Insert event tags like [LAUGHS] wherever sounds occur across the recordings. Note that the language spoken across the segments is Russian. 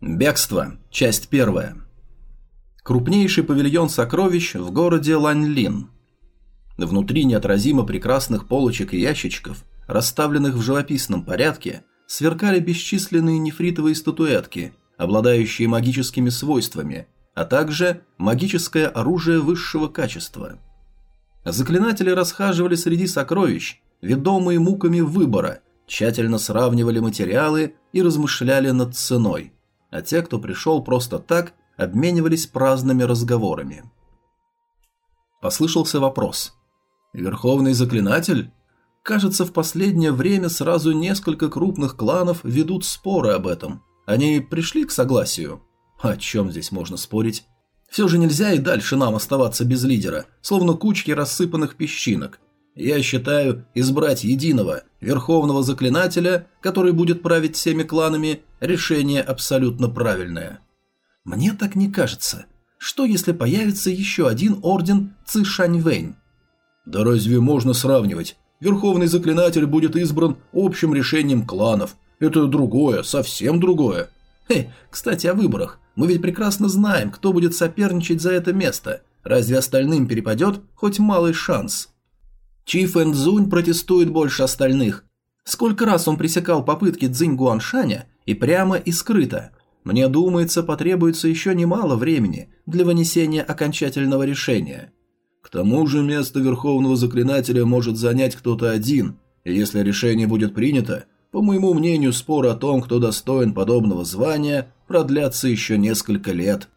Бегство. Часть первая. Крупнейший павильон сокровищ в городе Ланьлин. Внутри неотразимо прекрасных полочек и ящичков, расставленных в живописном порядке, сверкали бесчисленные нефритовые статуэтки, обладающие магическими свойствами, а также магическое оружие высшего качества. Заклинатели расхаживали среди сокровищ, ведомые муками выбора, тщательно сравнивали материалы и размышляли над ценой – а те, кто пришел просто так, обменивались праздными разговорами. Послышался вопрос. «Верховный заклинатель?» Кажется, в последнее время сразу несколько крупных кланов ведут споры об этом. Они пришли к согласию? О чем здесь можно спорить? Все же нельзя и дальше нам оставаться без лидера, словно кучки рассыпанных песчинок. Я считаю, избрать единого, верховного заклинателя, который будет править всеми кланами, решение абсолютно правильное. Мне так не кажется. Что если появится еще один орден Цишаньвэнь? Да разве можно сравнивать? Верховный заклинатель будет избран общим решением кланов. Это другое, совсем другое. Хе, кстати, о выборах. Мы ведь прекрасно знаем, кто будет соперничать за это место. Разве остальным перепадет хоть малый шанс? Чи Фэнцзунь протестует больше остальных. Сколько раз он пресекал попытки Цзинь Гуаншаня и прямо и скрыто. Мне думается, потребуется еще немало времени для вынесения окончательного решения. К тому же место Верховного Заклинателя может занять кто-то один, и если решение будет принято, по моему мнению, спор о том, кто достоин подобного звания, продлятся еще несколько лет.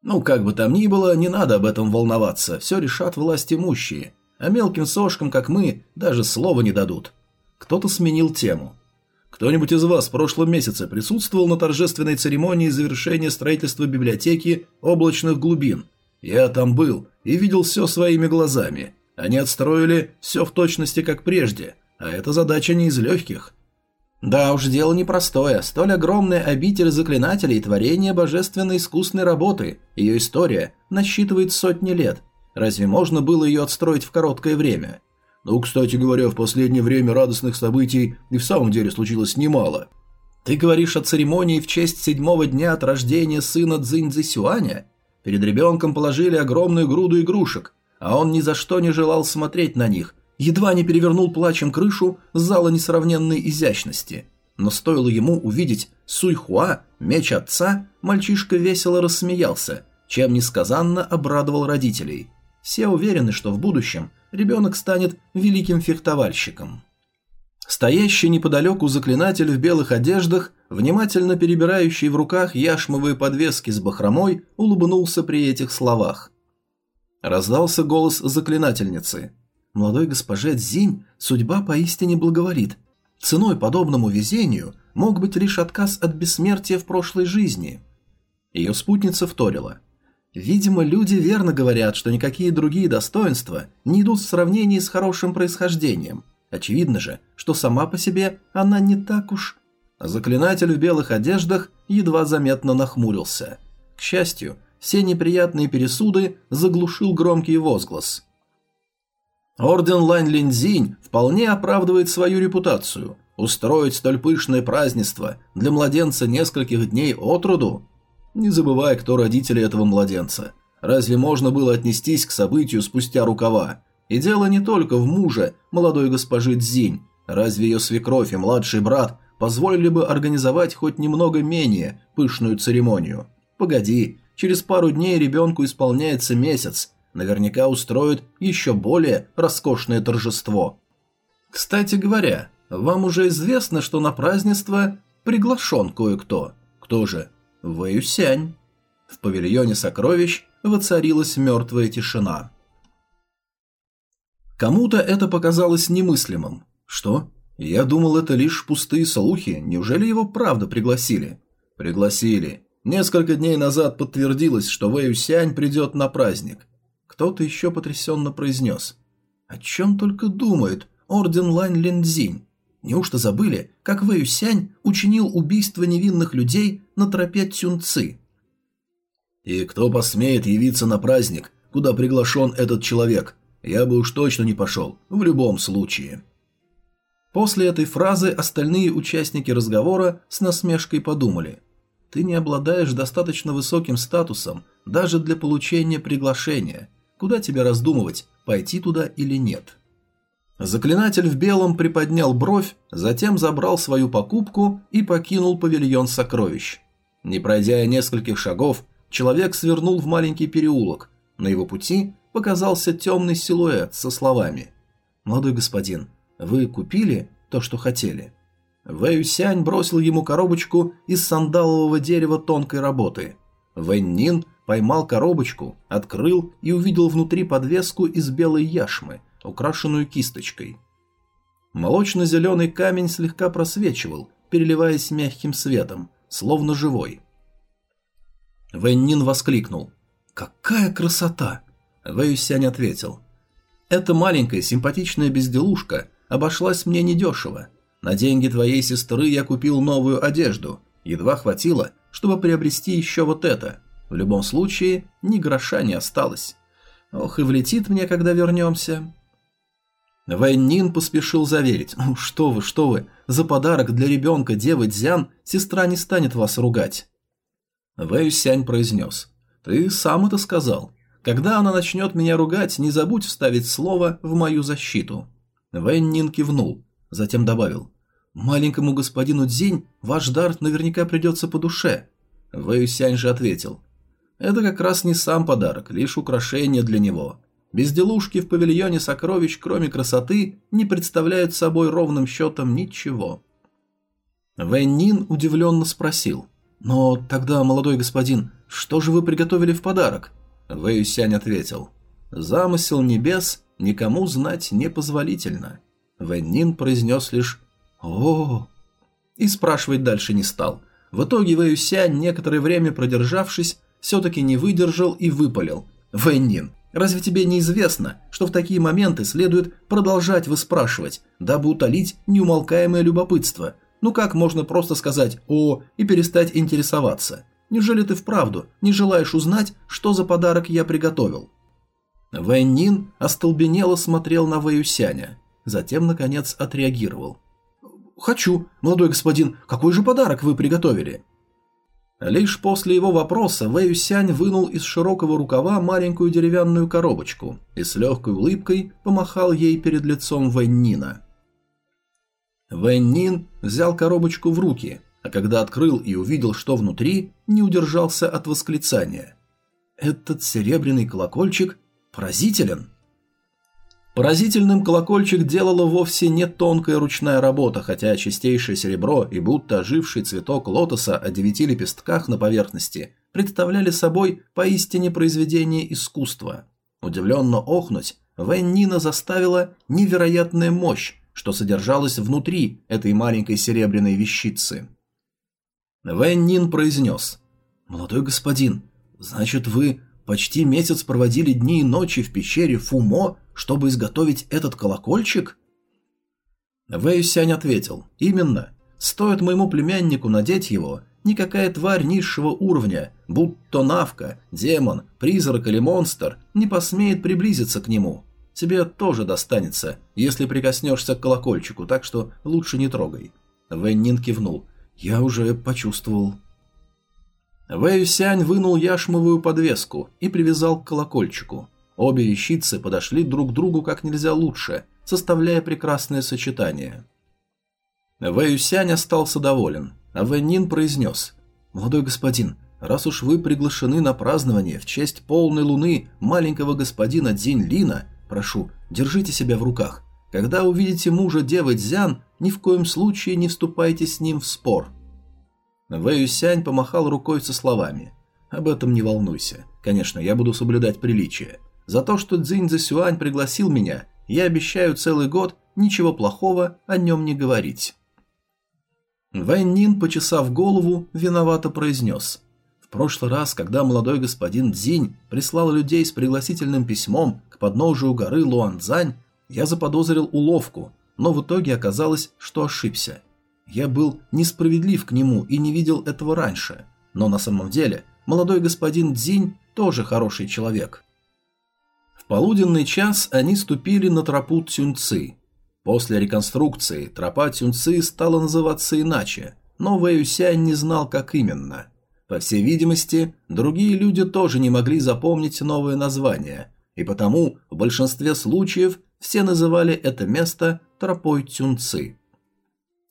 Ну, как бы там ни было, не надо об этом волноваться, все решат власть имущие, а мелким сошкам, как мы, даже слова не дадут. Кто-то сменил тему. Кто-нибудь из вас в прошлом месяце присутствовал на торжественной церемонии завершения строительства библиотеки облачных глубин? Я там был и видел все своими глазами. Они отстроили все в точности, как прежде, а эта задача не из легких. Да уж, дело непростое. Столь огромная обитель заклинателей – творение божественной искусной работы. Ее история насчитывает сотни лет, Разве можно было ее отстроить в короткое время? Ну, кстати говоря, в последнее время радостных событий и в самом деле случилось немало. Ты говоришь о церемонии в честь седьмого дня от рождения сына Цзиньцзи Сюаня? Перед ребенком положили огромную груду игрушек, а он ни за что не желал смотреть на них, едва не перевернул плачем крышу зала несравненной изящности. Но стоило ему увидеть Суйхуа, меч отца, мальчишка весело рассмеялся, чем несказанно обрадовал родителей – все уверены, что в будущем ребенок станет великим фехтовальщиком. Стоящий неподалеку заклинатель в белых одеждах, внимательно перебирающий в руках яшмовые подвески с бахромой, улыбнулся при этих словах. Раздался голос заклинательницы. «Молодой госпоже Цзинь судьба поистине благоволит. Ценой подобному везению мог быть лишь отказ от бессмертия в прошлой жизни». Ее спутница вторила – Видимо, люди верно говорят, что никакие другие достоинства не идут в сравнении с хорошим происхождением. Очевидно же, что сама по себе она не так уж... Заклинатель в белых одеждах едва заметно нахмурился. К счастью, все неприятные пересуды заглушил громкий возглас. Орден Лань Линзинь вполне оправдывает свою репутацию. Устроить столь пышное празднество для младенца нескольких дней от роду не забывай, кто родители этого младенца. Разве можно было отнестись к событию спустя рукава? И дело не только в муже молодой госпожи Цзинь. Разве ее свекровь и младший брат позволили бы организовать хоть немного менее пышную церемонию? Погоди, через пару дней ребенку исполняется месяц. Наверняка устроят еще более роскошное торжество. Кстати говоря, вам уже известно, что на празднество приглашен кое-кто. Кто же? Вэюсянь. В павильоне сокровищ воцарилась мертвая тишина. Кому-то это показалось немыслимым. Что? Я думал, это лишь пустые слухи. Неужели его правда пригласили? Пригласили. Несколько дней назад подтвердилось, что Вэюсянь придет на праздник. Кто-то еще потрясенно произнес. О чем только думает орден Лань Линдзинь? Неужто забыли, как Вэй Сянь учинил убийство невинных людей на тропе Цюнцы? И кто посмеет явиться на праздник, куда приглашен этот человек? Я бы уж точно не пошел, в любом случае. После этой фразы остальные участники разговора с насмешкой подумали. Ты не обладаешь достаточно высоким статусом даже для получения приглашения. Куда тебе раздумывать, пойти туда или нет? Заклинатель в белом приподнял бровь, затем забрал свою покупку и покинул павильон сокровищ. Не пройдя нескольких шагов, человек свернул в маленький переулок. На его пути показался темный силуэт со словами «Молодой господин, вы купили то, что хотели?» Вэй Сянь бросил ему коробочку из сандалового дерева тонкой работы. Вэй Нин поймал коробочку, открыл и увидел внутри подвеску из белой яшмы – украшенную кисточкой. Молочно-зеленый камень слегка просвечивал, переливаясь мягким светом, словно живой. Вэньнин воскликнул. «Какая красота!» Вэйюсянь ответил. «Эта маленькая симпатичная безделушка обошлась мне недешево. На деньги твоей сестры я купил новую одежду. Едва хватило, чтобы приобрести еще вот это. В любом случае, ни гроша не осталось. Ох, и влетит мне, когда вернемся. Вэнь Нин поспешил заверить. «Ну что вы, что вы, за подарок для ребенка девы Дзян сестра не станет вас ругать». Вэй Сянь произнес. «Ты сам это сказал. Когда она начнет меня ругать, не забудь вставить слово в мою защиту». Вэнь Нин кивнул, затем добавил. «Маленькому господину Дзинь ваш дар наверняка придется по душе». Вэй Сянь же ответил. «Это как раз не сам подарок, лишь украшение для него. Безделушки в павильоне сокровищ, кроме красоты, не представляют собой ровным счетом ничего. Вэнь Нин удивленно спросил. «Но тогда, молодой господин, что же вы приготовили в подарок?» Вэй Сянь ответил. «Замысел небес никому знать не позволительно». Вэнь Нин произнес лишь о, И спрашивать дальше не стал. В итоге Вэй Сянь, некоторое время продержавшись, все-таки не выдержал и выпалил. «Вэнь Нин, Разве тебе не известно, что в такие моменты следует продолжать выспрашивать, дабы утолить неумолкаемое любопытство? Ну как можно просто сказать «о» и перестать интересоваться? Неужели ты вправду не желаешь узнать, что за подарок я приготовил?» Вэнь Нин остолбенело смотрел на Вэюсяня, затем, наконец, отреагировал. «Хочу, молодой господин, какой же подарок вы приготовили?» Лишь после его вопроса Вэй Сянь вынул из широкого рукава маленькую деревянную коробочку и с легкой улыбкой помахал ей перед лицом Вэньнина. Вэньнин взял коробочку в руки, а когда открыл и увидел, что внутри, не удержался от восклицания. «Этот серебряный колокольчик поразителен!» Поразительным колокольчик делала вовсе не тонкая ручная работа, хотя чистейшее серебро и будто оживший цветок лотоса о девяти лепестках на поверхности представляли собой поистине произведение искусства. Удивленно охнуть, Вэнь Нина заставила невероятная мощь, что содержалась внутри этой маленькой серебряной вещицы. Вэнь Нин произнес «Молодой господин, значит вы почти месяц проводили дни и ночи в пещере Фумо чтобы изготовить этот колокольчик? Вэй Сянь ответил, именно. Стоит моему племяннику надеть его, никакая тварь низшего уровня, будь то навка, демон, призрак или монстр, не посмеет приблизиться к нему. Тебе тоже достанется, если прикоснешься к колокольчику, так что лучше не трогай. Вэнь Нин кивнул. Я уже почувствовал. Вэй Сянь вынул яшмовую подвеску и привязал к колокольчику. Обе вещицы подошли друг к другу как нельзя лучше, составляя прекрасное сочетание. Вэй Юсянь остался доволен, а Вэй Нин произнес «Молодой господин, раз уж вы приглашены на празднование в честь полной луны маленького господина Дзинь Лина, прошу, держите себя в руках. Когда увидите мужа девы Дзян, ни в коем случае не вступайте с ним в спор». Вэй Юсянь помахал рукой со словами «Об этом не волнуйся. Конечно, я буду соблюдать приличие. За то, что Цзинь Цзюань пригласил меня, я обещаю целый год ничего плохого о нем не говорить. Вэнь Нин, почесав голову, виновато произнес. В прошлый раз, когда молодой господин Цзинь прислал людей с пригласительным письмом к подножию горы Луанцзань, я заподозрил уловку, но в итоге оказалось, что ошибся. Я был несправедлив к нему и не видел этого раньше, но на самом деле молодой господин Цзинь тоже хороший человек полуденный час они ступили на тропу Цюньцы. После реконструкции тропа Цюньцы стала называться иначе, но Вэюсянь не знал, как именно. По всей видимости, другие люди тоже не могли запомнить новое название, и потому в большинстве случаев все называли это место тропой Тюнцы.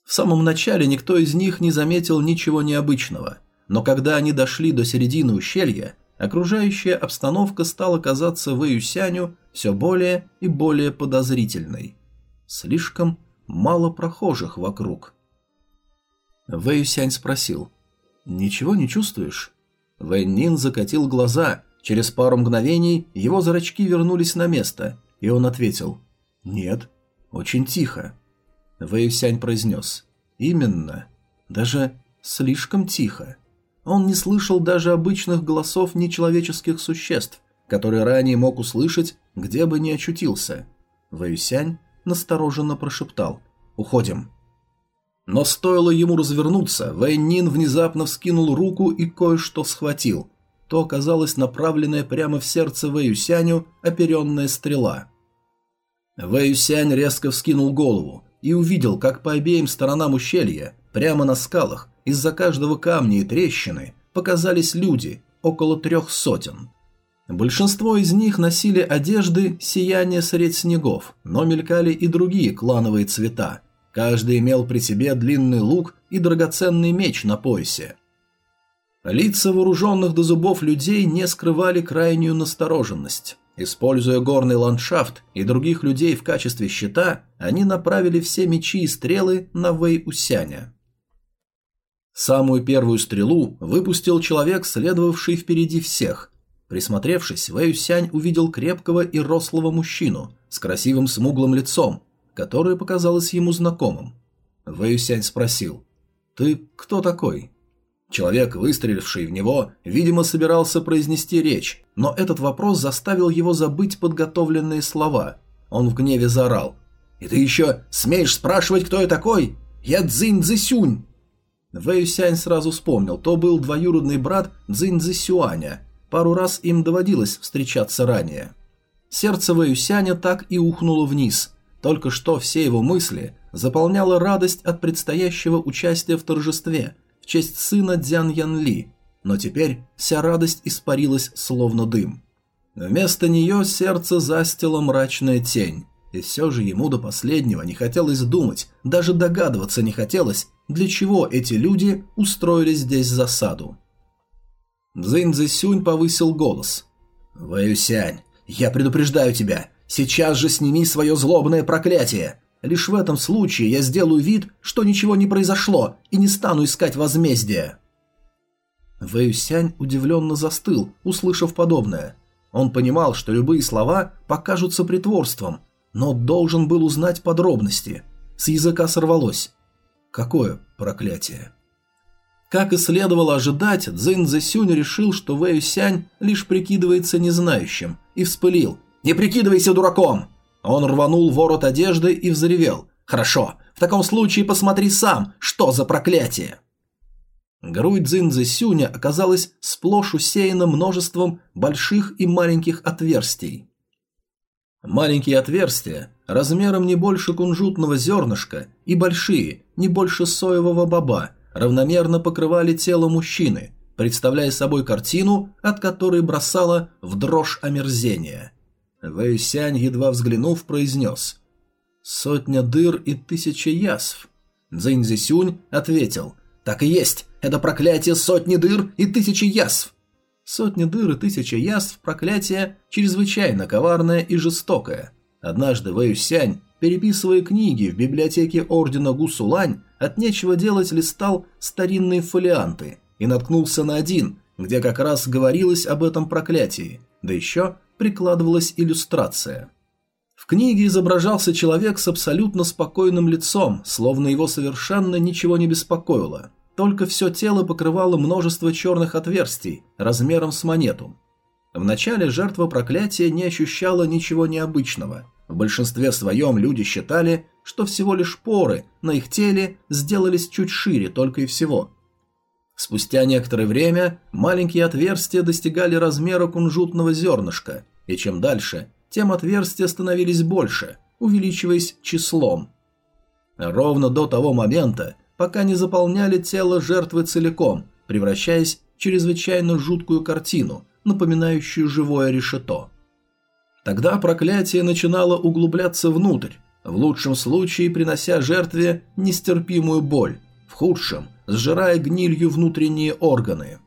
В самом начале никто из них не заметил ничего необычного, но когда они дошли до середины ущелья, окружающая обстановка стала казаться Вэюсяню все более и более подозрительной. Слишком мало прохожих вокруг. Вэюсянь спросил, «Ничего не чувствуешь?» Вэнь закатил глаза, через пару мгновений его зрачки вернулись на место, и он ответил, «Нет, очень тихо». Вэйсянь произнес. «Именно. Даже слишком тихо». Он не слышал даже обычных голосов нечеловеческих существ, которые ранее мог услышать, где бы ни очутился. Вэйсянь настороженно прошептал. «Уходим». Но стоило ему развернуться, Вэйнин внезапно вскинул руку и кое-что схватил. То оказалась направленная прямо в сердце Вэйюсяню оперенная стрела. Вэйюсянь резко вскинул голову и увидел, как по обеим сторонам ущелья, прямо на скалах, из-за каждого камня и трещины, показались люди, около трех сотен. Большинство из них носили одежды сияния средь снегов, но мелькали и другие клановые цвета. Каждый имел при себе длинный лук и драгоценный меч на поясе. Лица вооруженных до зубов людей не скрывали крайнюю настороженность. Используя горный ландшафт и других людей в качестве щита, они направили все мечи и стрелы на Вэй Усяня. Самую первую стрелу выпустил человек, следовавший впереди всех. Присмотревшись, Вэй Усянь увидел крепкого и рослого мужчину с красивым смуглым лицом, которое показалось ему знакомым. Вэй Усянь спросил, «Ты кто такой?» Человек, выстреливший в него, видимо, собирался произнести речь, но этот вопрос заставил его забыть подготовленные слова. Он в гневе заорал. «И ты еще смеешь спрашивать, кто я такой? Я Цзинь Цзисюнь!» Вэйюсянь сразу вспомнил, то был двоюродный брат Цзинь Цзисюаня. Пару раз им доводилось встречаться ранее. Сердце Вэйюсяня так и ухнуло вниз. Только что все его мысли заполняла радость от предстоящего участия в торжестве – честь сына Дзян Ян Ли, но теперь вся радость испарилась словно дым. Вместо нее сердце застило мрачная тень, и все же ему до последнего не хотелось думать, даже догадываться не хотелось, для чего эти люди устроили здесь засаду. Цзинь Цзисюнь повысил голос. «Вэюсянь, я предупреждаю тебя, сейчас же сними свое злобное проклятие. Лишь в этом случае я сделаю вид, что ничего не произошло, и не стану искать возмездия. Вэйюсянь удивленно застыл, услышав подобное. Он понимал, что любые слова покажутся притворством, но должен был узнать подробности. С языка сорвалось. Какое проклятие? Как и следовало ожидать, Цзин Цзэсюнь решил, что Вэйюсянь лишь прикидывается незнающим, и вспылил. «Не прикидывайся дураком! Он рванул ворот одежды и взревел. «Хорошо, в таком случае посмотри сам, что за проклятие!» Грудь Цзиньцзы Сюня оказалась сплошь усеяна множеством больших и маленьких отверстий. Маленькие отверстия, размером не больше кунжутного зернышка, и большие, не больше соевого боба, равномерно покрывали тело мужчины, представляя собой картину, от которой бросала в дрожь омерзения – Вэйсянь, едва взглянув, произнес «Сотня дыр и тысяча язв». Цзиньзисюнь ответил «Так и есть, это проклятие сотни дыр и тысячи язв». Сотни дыр и тысяча язв – проклятие чрезвычайно коварное и жестокое. Однажды Вэйсянь, переписывая книги в библиотеке ордена Гусулань, от нечего делать листал старинные фолианты и наткнулся на один, где как раз говорилось об этом проклятии, да еще прикладывалась иллюстрация. В книге изображался человек с абсолютно спокойным лицом, словно его совершенно ничего не беспокоило. Только все тело покрывало множество черных отверстий, размером с монету. Вначале жертва проклятия не ощущала ничего необычного. В большинстве своем люди считали, что всего лишь поры на их теле сделались чуть шире только и всего – Спустя некоторое время маленькие отверстия достигали размера кунжутного зернышка, и чем дальше, тем отверстия становились больше, увеличиваясь числом. Ровно до того момента, пока не заполняли тело жертвы целиком, превращаясь чрезвычайно жуткую картину, напоминающую живое решето. Тогда проклятие начинало углубляться внутрь, в лучшем случае принося жертве нестерпимую боль, в худшем – сжирая гнилью внутренние органы.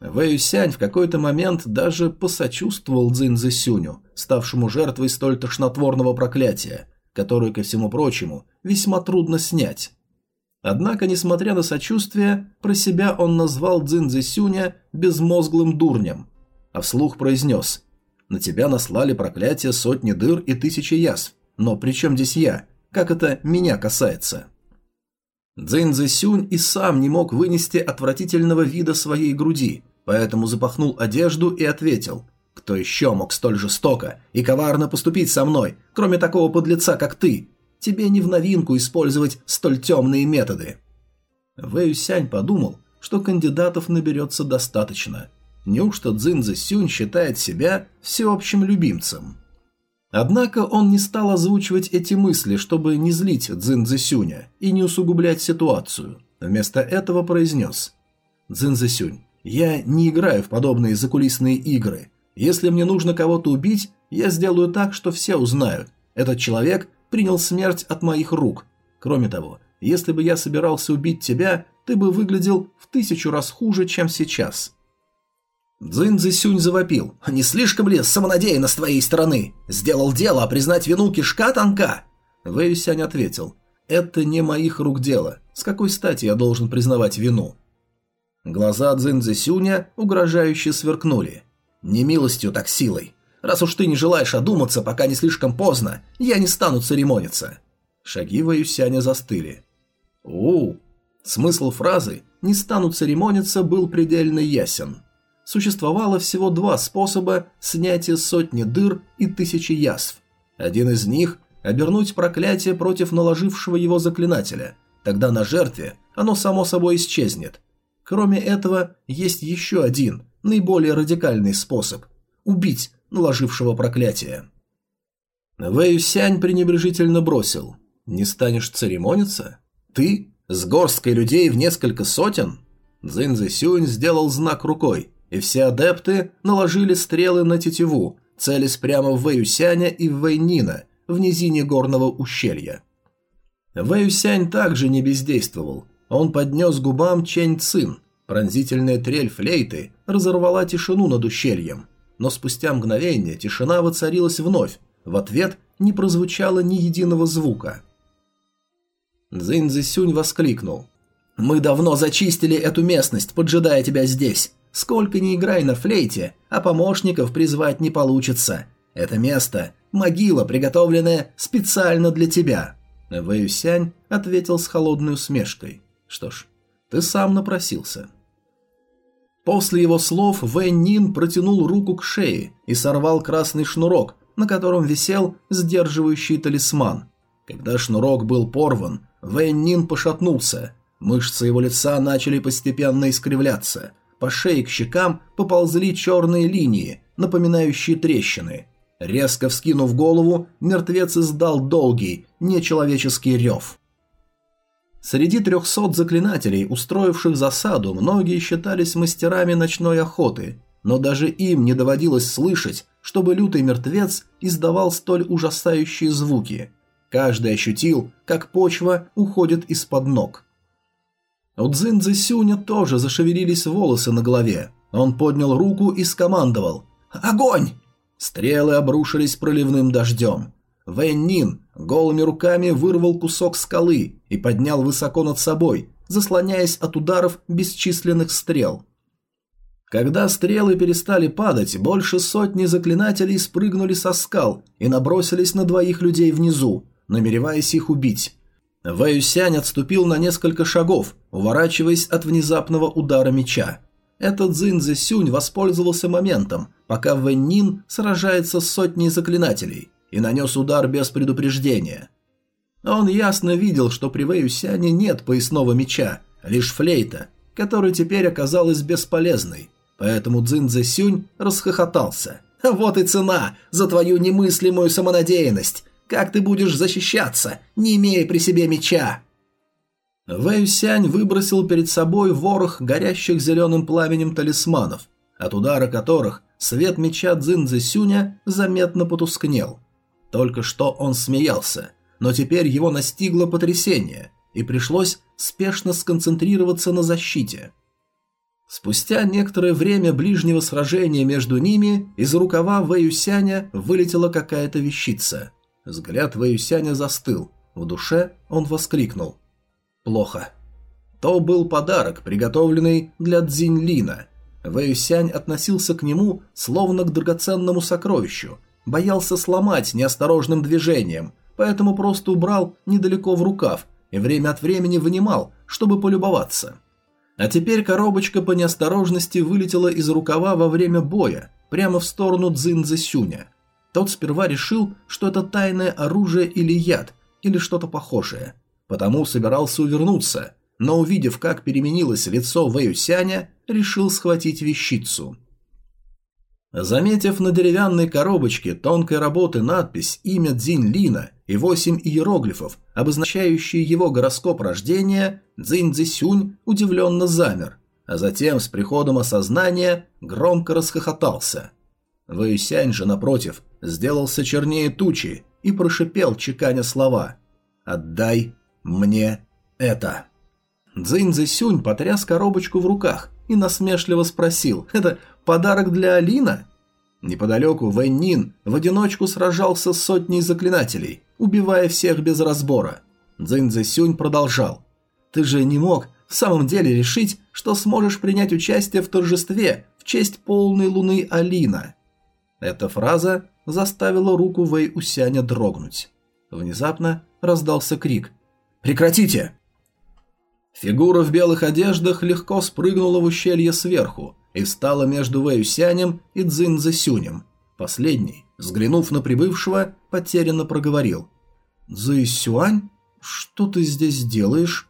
Вэйюсянь в какой-то момент даже посочувствовал Цзин Сюню, ставшему жертвой столь тошнотворного проклятия, которое, ко всему прочему, весьма трудно снять. Однако, несмотря на сочувствие, про себя он назвал Цзин Сюня безмозглым дурнем, а вслух произнес «На тебя наслали проклятие сотни дыр и тысячи язв, но при чем здесь я? Как это меня касается?» Цзин Сюнь и сам не мог вынести отвратительного вида своей груди, поэтому запахнул одежду и ответил «Кто еще мог столь жестоко и коварно поступить со мной, кроме такого подлеца, как ты? Тебе не в новинку использовать столь темные методы». Вэй Сянь подумал, что кандидатов наберется достаточно. Неужто Цзин Сюнь считает себя всеобщим любимцем? Однако он не стал озвучивать эти мысли, чтобы не злить Цзин Цзэсюня и не усугублять ситуацию. Вместо этого произнес «Цзин Цзэсюнь, я не играю в подобные закулисные игры. Если мне нужно кого-то убить, я сделаю так, что все узнают. Этот человек принял смерть от моих рук. Кроме того, если бы я собирался убить тебя, ты бы выглядел в тысячу раз хуже, чем сейчас. Цзин Цзисюнь завопил. «Не слишком ли самонадеянно с твоей стороны? Сделал дело, а признать вину кишка тонка?» Вэйюсянь ответил. «Это не моих рук дело. С какой стати я должен признавать вину?» Глаза Цзин Цзисюня угрожающе сверкнули. «Не милостью, так силой. Раз уж ты не желаешь одуматься, пока не слишком поздно, я не стану церемониться». Шаги Вэйюсяня застыли. у Смысл фразы «не стану церемониться» был предельно ясен существовало всего два способа снятия сотни дыр и тысячи язв. Один из них – обернуть проклятие против наложившего его заклинателя, тогда на жертве оно само собой исчезнет. Кроме этого, есть еще один, наиболее радикальный способ – убить наложившего проклятие. Вэй Сянь пренебрежительно бросил. «Не станешь церемониться? Ты? С горсткой людей в несколько сотен?» Цзин Сюнь сделал знак рукой, и все адепты наложили стрелы на тетиву, целясь прямо в Вэюсяня и в Вэйнина, в низине горного ущелья. Вэюсянь также не бездействовал. Он поднес губам Чэнь Цин. Пронзительная трель флейты разорвала тишину над ущельем. Но спустя мгновение тишина воцарилась вновь. В ответ не прозвучало ни единого звука. Цзинь Цзисюнь воскликнул. «Мы давно зачистили эту местность, поджидая тебя здесь. Сколько ни играй на флейте, а помощников призвать не получится. Это место – могила, приготовленная специально для тебя». Вэюсянь ответил с холодной усмешкой. «Что ж, ты сам напросился». После его слов Вэнь Нин протянул руку к шее и сорвал красный шнурок, на котором висел сдерживающий талисман. Когда шнурок был порван, Вэнь Нин пошатнулся. Мышцы его лица начали постепенно искривляться – по шее к щекам поползли черные линии, напоминающие трещины. Резко вскинув голову, мертвец издал долгий, нечеловеческий рев. Среди трехсот заклинателей, устроивших засаду, многие считались мастерами ночной охоты, но даже им не доводилось слышать, чтобы лютый мертвец издавал столь ужасающие звуки. Каждый ощутил, как почва уходит из-под ног. У Цзиньцзы Сюня тоже зашевелились волосы на голове. Он поднял руку и скомандовал «Огонь!». Стрелы обрушились проливным дождем. Вэнь Нин голыми руками вырвал кусок скалы и поднял высоко над собой, заслоняясь от ударов бесчисленных стрел. Когда стрелы перестали падать, больше сотни заклинателей спрыгнули со скал и набросились на двоих людей внизу, намереваясь их убить. Вэюсянь отступил на несколько шагов, уворачиваясь от внезапного удара меча. Этот Цзин Сюнь воспользовался моментом, пока Вэнь сражается с сотней заклинателей, и нанес удар без предупреждения. Он ясно видел, что при Вэюсяне нет поясного меча, лишь флейта, которая теперь оказалась бесполезной, поэтому Цзин Сюнь расхохотался. «Вот и цена за твою немыслимую самонадеянность! Как ты будешь защищаться, не имея при себе меча?» Вэй Сянь выбросил перед собой ворох горящих зеленым пламенем талисманов, от удара которых свет меча Цзиньцзы Сюня заметно потускнел. Только что он смеялся, но теперь его настигло потрясение, и пришлось спешно сконцентрироваться на защите. Спустя некоторое время ближнего сражения между ними из рукава Вэюсяня вылетела какая-то вещица. Взгляд Вэюсяня застыл. В душе он воскликнул. Плохо. То был подарок, приготовленный для Цзиньлина. Вэйсянь относился к нему словно к драгоценному сокровищу, боялся сломать неосторожным движением, поэтому просто убрал недалеко в рукав и время от времени вынимал, чтобы полюбоваться. А теперь коробочка по неосторожности вылетела из рукава во время боя, прямо в сторону Цзиньцзы Сюня. Тот сперва решил, что это тайное оружие или яд, или что-то похожее – потому собирался увернуться, но увидев, как переменилось лицо Вэюсяня, решил схватить вещицу. Заметив на деревянной коробочке тонкой работы надпись «Имя Цзинь Лина» и восемь иероглифов, обозначающие его гороскоп рождения, Цзинь Цзисюнь удивленно замер, а затем с приходом осознания громко расхохотался. Вэюсянь же, напротив, сделался чернее тучи и прошипел, чеканя слова «Отдай мне это. Цзинь Сюнь потряс коробочку в руках и насмешливо спросил, это подарок для Алина? Неподалеку Вэнь Нин в одиночку сражался с сотней заклинателей, убивая всех без разбора. Цзинь Сюнь продолжал. Ты же не мог в самом деле решить, что сможешь принять участие в торжестве в честь полной луны Алина. Эта фраза заставила руку Вэй Усяня дрогнуть. Внезапно раздался крик – Прекратите!» Фигура в белых одеждах легко спрыгнула в ущелье сверху и встала между Вэюсянем и Цзин Сюнем. Последний, взглянув на прибывшего, потерянно проговорил. «Цзы Сюань? Что ты здесь делаешь?»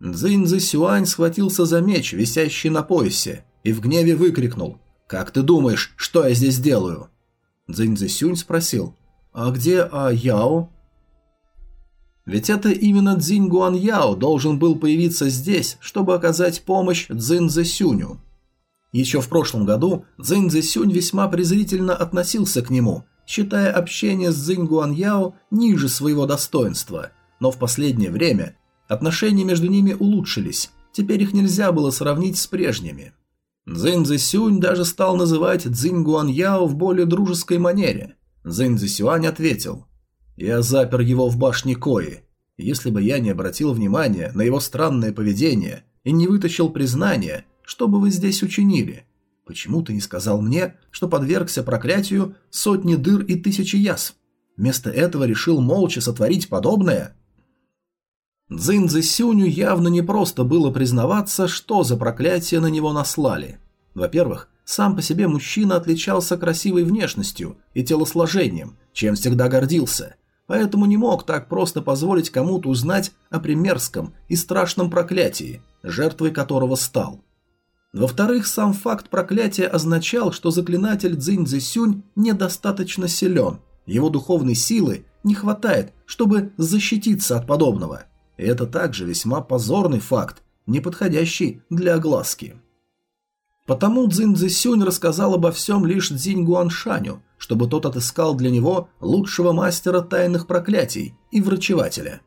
Цзинь Сюань схватился за меч, висящий на поясе, и в гневе выкрикнул. «Как ты думаешь, что я здесь делаю?» Цзинь Сюнь спросил. «А где А Яо?» Ведь это именно Цзинь Гуаньяо должен был появиться здесь, чтобы оказать помощь Цзин Зэсюню. Еще в прошлом году Цзинь Зэсюнь весьма презрительно относился к нему, считая общение с Цзинь Гуаньяо ниже своего достоинства, но в последнее время отношения между ними улучшились, теперь их нельзя было сравнить с прежними. Цзинь Зэсюнь даже стал называть Цзинь Гуаньяо в более дружеской манере. Цзинь Зэсюань ответил – я запер его в башне Кои. Если бы я не обратил внимания на его странное поведение и не вытащил признание, что бы вы здесь учинили? Почему ты не сказал мне, что подвергся проклятию сотни дыр и тысячи язв? Вместо этого решил молча сотворить подобное? Цзинь Сюню явно не просто было признаваться, что за проклятие на него наслали. Во-первых, сам по себе мужчина отличался красивой внешностью и телосложением, чем всегда гордился – поэтому не мог так просто позволить кому-то узнать о примерском и страшном проклятии, жертвой которого стал. Во-вторых, сам факт проклятия означал, что заклинатель Цзинь Цзисюнь недостаточно силен, его духовной силы не хватает, чтобы защититься от подобного. Это также весьма позорный факт, не подходящий для огласки. Потому Цзинь Цзисюнь рассказал обо всем лишь Цзинь Гуаншаню, чтобы тот отыскал для него лучшего мастера тайных проклятий и врачевателя.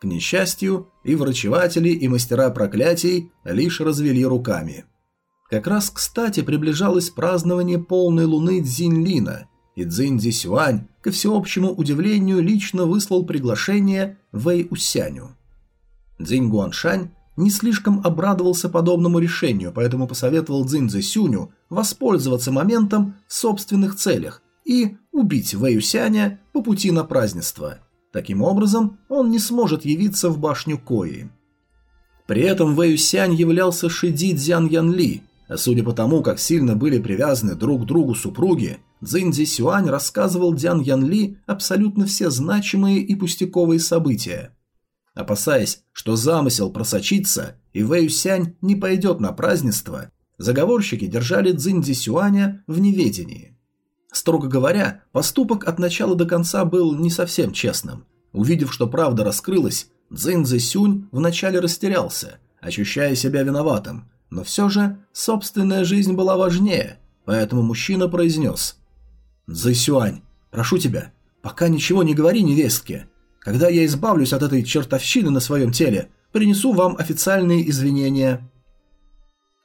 К несчастью, и врачеватели, и мастера проклятий лишь развели руками. Как раз кстати приближалось празднование полной луны Цзиньлина, и Цзинь Цзисюань, ко всеобщему удивлению, лично выслал приглашение Вэй Усяню. Цзинь Гуаншань не слишком обрадовался подобному решению, поэтому посоветовал Цзиньзе Сюню воспользоваться моментом в собственных целях и убить Вэюсяня по пути на празднество. Таким образом, он не сможет явиться в башню Кои. При этом Вэюсянь являлся Шиди Цзян Ян Ли, а судя по тому, как сильно были привязаны друг к другу супруги, Цзиньзи Сюань рассказывал Дзян Ян Ли абсолютно все значимые и пустяковые события – Опасаясь, что замысел просочится и Вэй Сянь не пойдет на празднество, заговорщики держали Цзиньзи Сюаня в неведении. Строго говоря, поступок от начала до конца был не совсем честным. Увидев, что правда раскрылась, Цзинь Цзэсюнь вначале растерялся, ощущая себя виноватым, но все же собственная жизнь была важнее, поэтому мужчина произнес «Цзэсюань, прошу тебя, пока ничего не говори невестке. Когда я избавлюсь от этой чертовщины на своем теле, принесу вам официальные извинения».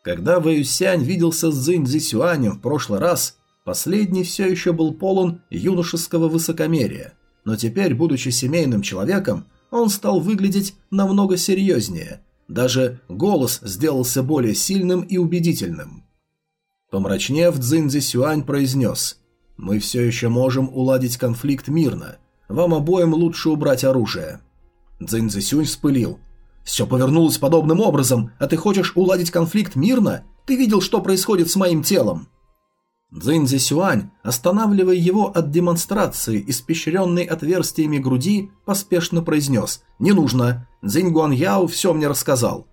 Когда Вэйюсянь виделся с Цзинь Цзисюанем в прошлый раз, последний все еще был полон юношеского высокомерия, но теперь, будучи семейным человеком, он стал выглядеть намного серьезнее, даже голос сделался более сильным и убедительным. Помрачнев, Цзинь Цзисюань произнес «Мы все еще можем уладить конфликт мирно. Вам обоим лучше убрать оружие». Цзинь Цзисюнь вспылил – все повернулось подобным образом, а ты хочешь уладить конфликт мирно? Ты видел, что происходит с моим телом?» Цзинь Сюань, останавливая его от демонстрации, испещренной отверстиями груди, поспешно произнес «Не нужно, Цзинь Гуан Яо все мне рассказал».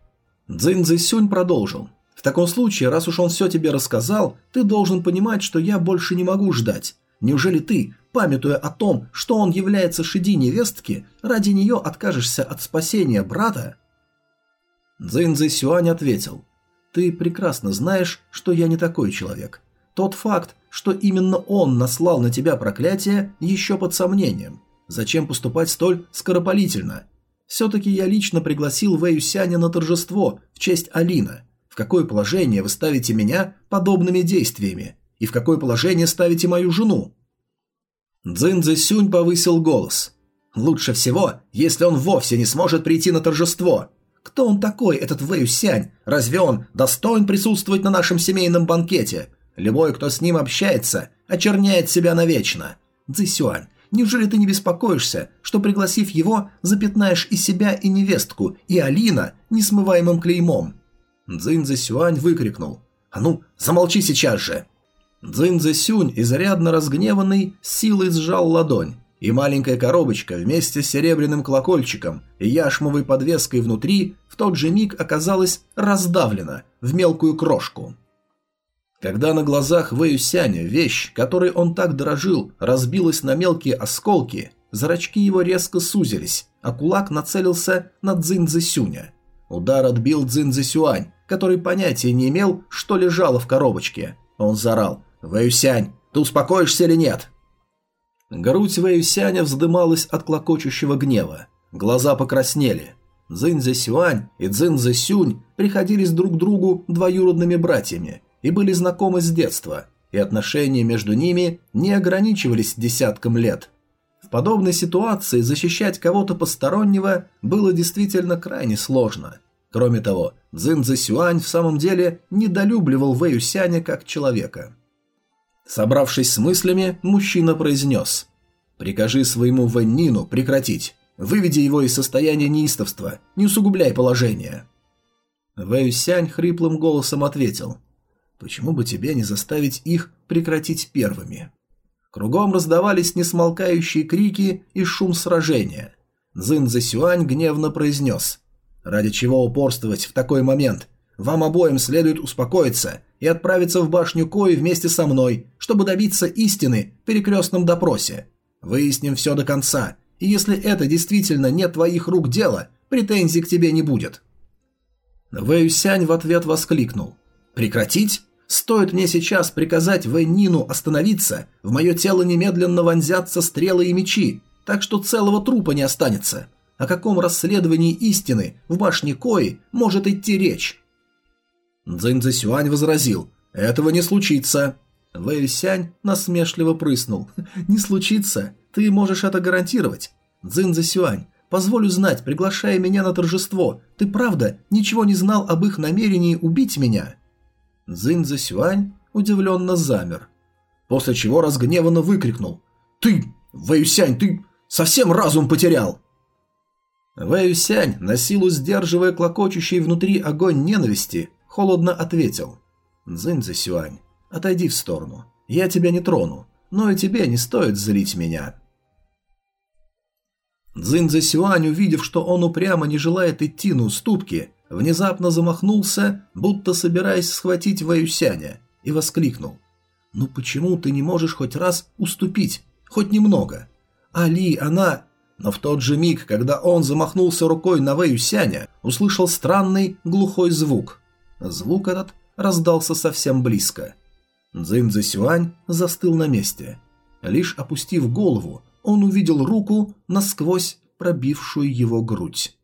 Цзинь Сюнь продолжил «В таком случае, раз уж он все тебе рассказал, ты должен понимать, что я больше не могу ждать. Неужели ты, памятуя о том, что он является шиди невестки, ради нее откажешься от спасения брата?» Цзиньцзи Сюань ответил, «Ты прекрасно знаешь, что я не такой человек. Тот факт, что именно он наслал на тебя проклятие, еще под сомнением. Зачем поступать столь скоропалительно? Все-таки я лично пригласил Вэю Сяня на торжество в честь Алина. В какое положение вы ставите меня подобными действиями? И в какое положение ставите мою жену?» Цзиньцзи Сюнь повысил голос. «Лучше всего, если он вовсе не сможет прийти на торжество. Кто он такой, этот Вэй Сянь? Разве он достоин присутствовать на нашем семейном банкете? Любой, кто с ним общается, очерняет себя навечно. Цзисюань, неужели ты не беспокоишься, что, пригласив его, запятнаешь и себя, и невестку, и Алина несмываемым клеймом?» Цзинь Цзисюань выкрикнул. «А ну, замолчи сейчас же!» Цзинь Цзисюнь, изрядно разгневанный, силой сжал ладонь и маленькая коробочка вместе с серебряным колокольчиком и яшмовой подвеской внутри в тот же миг оказалась раздавлена в мелкую крошку. Когда на глазах Вэюсяня вещь, которой он так дорожил, разбилась на мелкие осколки, зрачки его резко сузились, а кулак нацелился на Цзиньцзисюня. Удар отбил Цзиньцзисюань, который понятия не имел, что лежало в коробочке. Он заорал «Вэюсянь, ты успокоишься или нет?» Грудь Вэйюсяня вздымалась от клокочущего гнева. Глаза покраснели. Цзиньзя Сюань и Цзиньзя Сюнь приходились друг другу двоюродными братьями и были знакомы с детства, и отношения между ними не ограничивались десятком лет. В подобной ситуации защищать кого-то постороннего было действительно крайне сложно. Кроме того, Цзиньзя Сюань в самом деле недолюбливал Вэйюсяня как человека. Собравшись с мыслями, мужчина произнес «Прикажи своему Ваннину прекратить. Выведи его из состояния неистовства, не усугубляй положение». Вэйсянь хриплым голосом ответил «Почему бы тебе не заставить их прекратить первыми?» Кругом раздавались несмолкающие крики и шум сражения. Цзин Цзэсюань гневно произнес «Ради чего упорствовать в такой момент? Вам обоим следует успокоиться и отправиться в башню Кои вместе со мной, чтобы добиться истины в перекрестном допросе. Выясним все до конца, и если это действительно не твоих рук дело, претензий к тебе не будет». Вэйюсянь в ответ воскликнул. «Прекратить? Стоит мне сейчас приказать Вэньнину остановиться, в мое тело немедленно вонзятся стрелы и мечи, так что целого трупа не останется. О каком расследовании истины в башне Кои может идти речь?» Цзинь Цзисюань возразил. «Этого не случится». Вэй Сянь насмешливо прыснул. «Не случится. Ты можешь это гарантировать. Цзин Цзисюань, позволю знать, приглашая меня на торжество, ты правда ничего не знал об их намерении убить меня?» Цзин Цзисюань удивленно замер. После чего разгневанно выкрикнул. «Ты, Вэйюсянь, ты совсем разум потерял!» Вэйюсянь, на силу сдерживая клокочущий внутри огонь ненависти, холодно ответил. «Цзиньцзи Сюань, отойди в сторону. Я тебя не трону, но и тебе не стоит злить меня». Цзиньцзи Сюань, увидев, что он упрямо не желает идти на уступки, внезапно замахнулся, будто собираясь схватить Вэюсяня, и воскликнул. «Ну почему ты не можешь хоть раз уступить? Хоть немного? Али, она... Но в тот же миг, когда он замахнулся рукой на Вэй Юсяня, услышал странный глухой звук. Звук этот раздался совсем близко. Цзинь Цзэсюань застыл на месте. Лишь опустив голову, он увидел руку насквозь пробившую его грудь.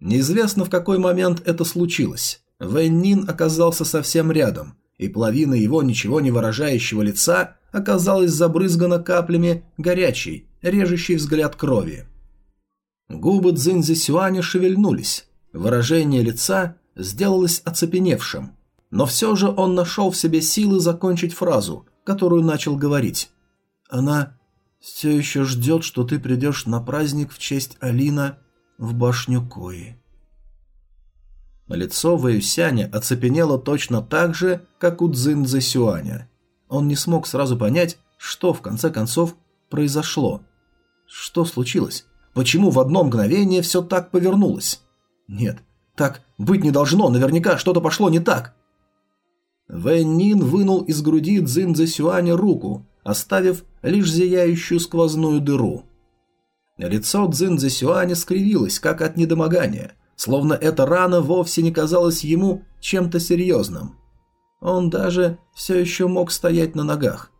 Неизвестно, в какой момент это случилось. Вэнь Нин оказался совсем рядом, и половина его ничего не выражающего лица оказалась забрызгана каплями горячей, режущей взгляд крови. Губы Цзиньзи Сюаня шевельнулись, выражение лица сделалось оцепеневшим, но все же он нашел в себе силы закончить фразу, которую начал говорить. «Она все еще ждет, что ты придешь на праздник в честь Алина в башню Кои». Лицо Вэюсяня оцепенело точно так же, как у Цзиньцзы Сюаня. Он не смог сразу понять, что в конце концов произошло. Что случилось? Почему в одно мгновение все так повернулось? Нет, так быть не должно, наверняка что-то пошло не так. Вэнь Нин вынул из груди Цзиньцзы Сюаня руку, оставив лишь зияющую сквозную дыру. Лицо Цзиньцзы Сюаня скривилось, как от недомогания – словно эта рана вовсе не казалась ему чем-то серьезным. Он даже все еще мог стоять на ногах,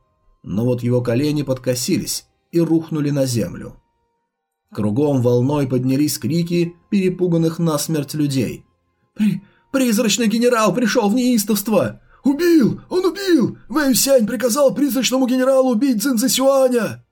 но вот его колени подкосились и рухнули на землю. Кругом волной поднялись крики перепуганных насмерть людей. «При... «Призрачный генерал пришел в неистовство! Убил! Он убил! Вэй Сянь приказал призрачному генералу убить Цзин Цзэсюаня!»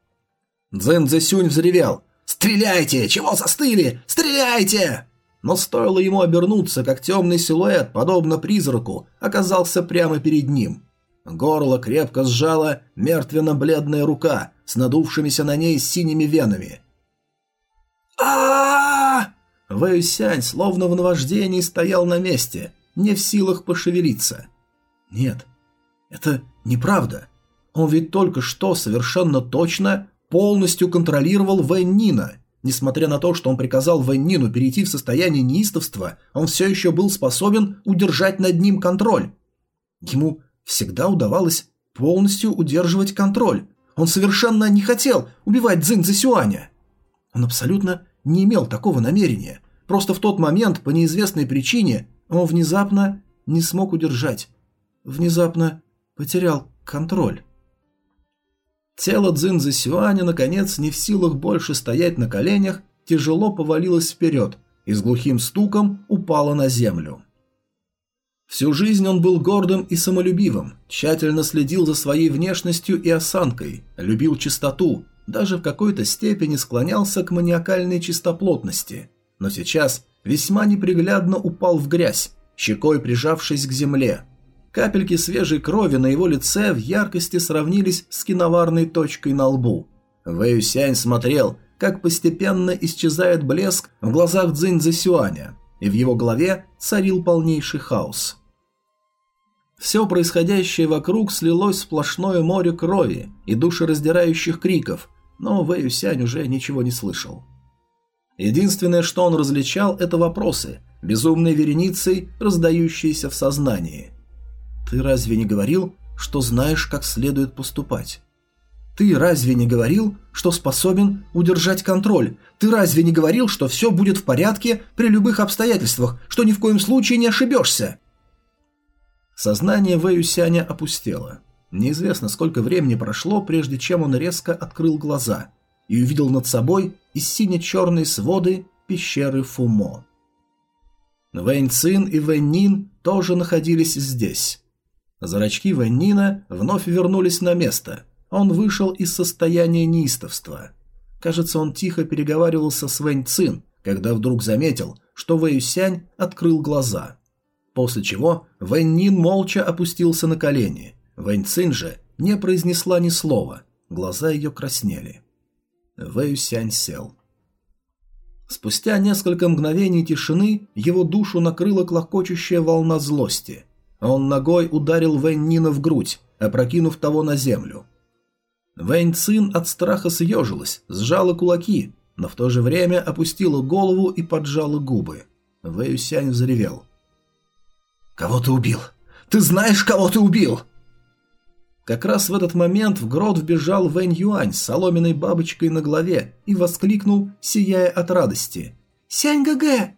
Цзин Цзэсюнь взревел. «Стреляйте! Чего застыли? Стреляйте!» но стоило ему обернуться, как темный силуэт, подобно призраку, оказался прямо перед ним. Горло крепко сжала мертвенно-бледная рука с надувшимися на ней синими венами. а Вэйсянь, словно в наваждении, стоял на месте, не в силах пошевелиться. Нет, это неправда. Он ведь только что совершенно точно полностью контролировал Вэнь Несмотря на то, что он приказал Вэннину перейти в состояние неистовства, он все еще был способен удержать над ним контроль. Ему всегда удавалось полностью удерживать контроль. Он совершенно не хотел убивать Цзинь Цзисюаня. Он абсолютно не имел такого намерения. Просто в тот момент, по неизвестной причине, он внезапно не смог удержать. Внезапно потерял контроль. Тело Цзинзы Сюаня, наконец, не в силах больше стоять на коленях, тяжело повалилось вперед и с глухим стуком упало на землю. Всю жизнь он был гордым и самолюбивым, тщательно следил за своей внешностью и осанкой, любил чистоту, даже в какой-то степени склонялся к маниакальной чистоплотности, но сейчас весьма неприглядно упал в грязь, щекой прижавшись к земле – Капельки свежей крови на его лице в яркости сравнились с киноварной точкой на лбу. Вэй Сянь смотрел, как постепенно исчезает блеск в глазах Цзинь Сюаня, и в его голове царил полнейший хаос. Все происходящее вокруг слилось в сплошное море крови и душераздирающих криков, но Вэй Сянь уже ничего не слышал. Единственное, что он различал, это вопросы, безумной вереницей, раздающиеся в сознании. Ты разве не говорил, что знаешь, как следует поступать? Ты разве не говорил, что способен удержать контроль? Ты разве не говорил, что все будет в порядке при любых обстоятельствах, что ни в коем случае не ошибешься? Сознание Вэюсяня опустело. Неизвестно, сколько времени прошло, прежде чем он резко открыл глаза и увидел над собой из сине-черной своды пещеры Фумо. Вэнь Цин и Вэнь Нин тоже находились здесь. Зрачки Ваннина вновь вернулись на место. Он вышел из состояния неистовства. Кажется, он тихо переговаривался с Вэнь Цин, когда вдруг заметил, что Вэй Сянь открыл глаза. После чего Вэнь Нин молча опустился на колени. Вэнь Цин же не произнесла ни слова, глаза ее краснели. Вэй Сянь сел. Спустя несколько мгновений тишины его душу накрыла клокочущая волна злости – он ногой ударил Вэнь Нина в грудь, опрокинув того на землю. Вэнь Цин от страха съежилась, сжала кулаки, но в то же время опустила голову и поджала губы. Вэй Сянь взревел. «Кого ты убил? Ты знаешь, кого ты убил?» Как раз в этот момент в грот вбежал Вэнь Юань с соломенной бабочкой на голове и воскликнул, сияя от радости. «Сянь ГГ!»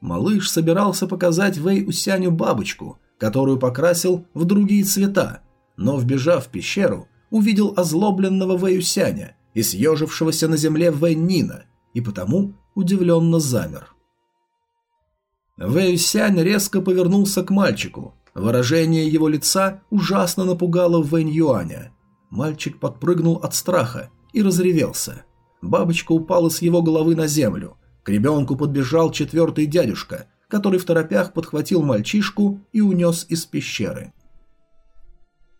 Малыш собирался показать Вэй Усяню бабочку, которую покрасил в другие цвета, но, вбежав в пещеру, увидел озлобленного Вэй Усяня и съежившегося на земле Вэй Нина, и потому удивленно замер. Вэй Усянь резко повернулся к мальчику, Выражение его лица ужасно напугало Вэнь Юаня. Мальчик подпрыгнул от страха и разревелся. Бабочка упала с его головы на землю. К ребенку подбежал четвертый дядюшка, который в торопях подхватил мальчишку и унес из пещеры.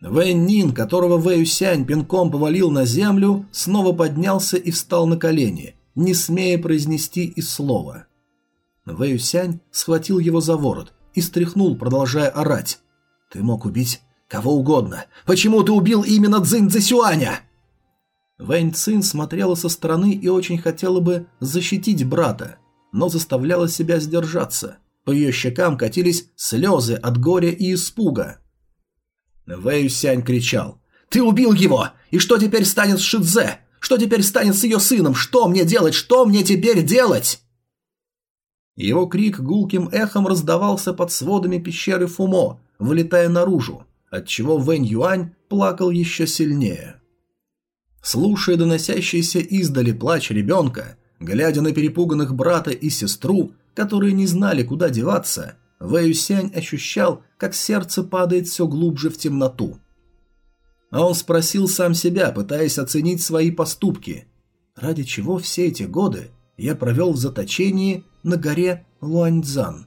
Вэнь Нин, которого Вэй Сянь пинком повалил на землю, снова поднялся и встал на колени, не смея произнести и слова. Вэй Сянь схватил его за ворот и стряхнул, продолжая орать. «Ты мог убить кого угодно. Почему ты убил именно Цзинь Цзисюаня?» Вэнь Цин смотрела со стороны и очень хотела бы защитить брата, но заставляла себя сдержаться. По ее щекам катились слезы от горя и испуга. Вэй Сянь кричал. «Ты убил его! И что теперь станет с Шидзе? Что теперь станет с ее сыном? Что мне делать? Что мне теперь делать?» Его крик гулким эхом раздавался под сводами пещеры Фумо, вылетая наружу, отчего Вэнь Юань плакал еще сильнее. Слушая доносящийся издали плач ребенка, глядя на перепуганных брата и сестру, которые не знали, куда деваться, Вэй Юсянь ощущал, как сердце падает все глубже в темноту. А он спросил сам себя, пытаясь оценить свои поступки. Ради чего все эти годы я провел в заточении на горе Луаньцзан.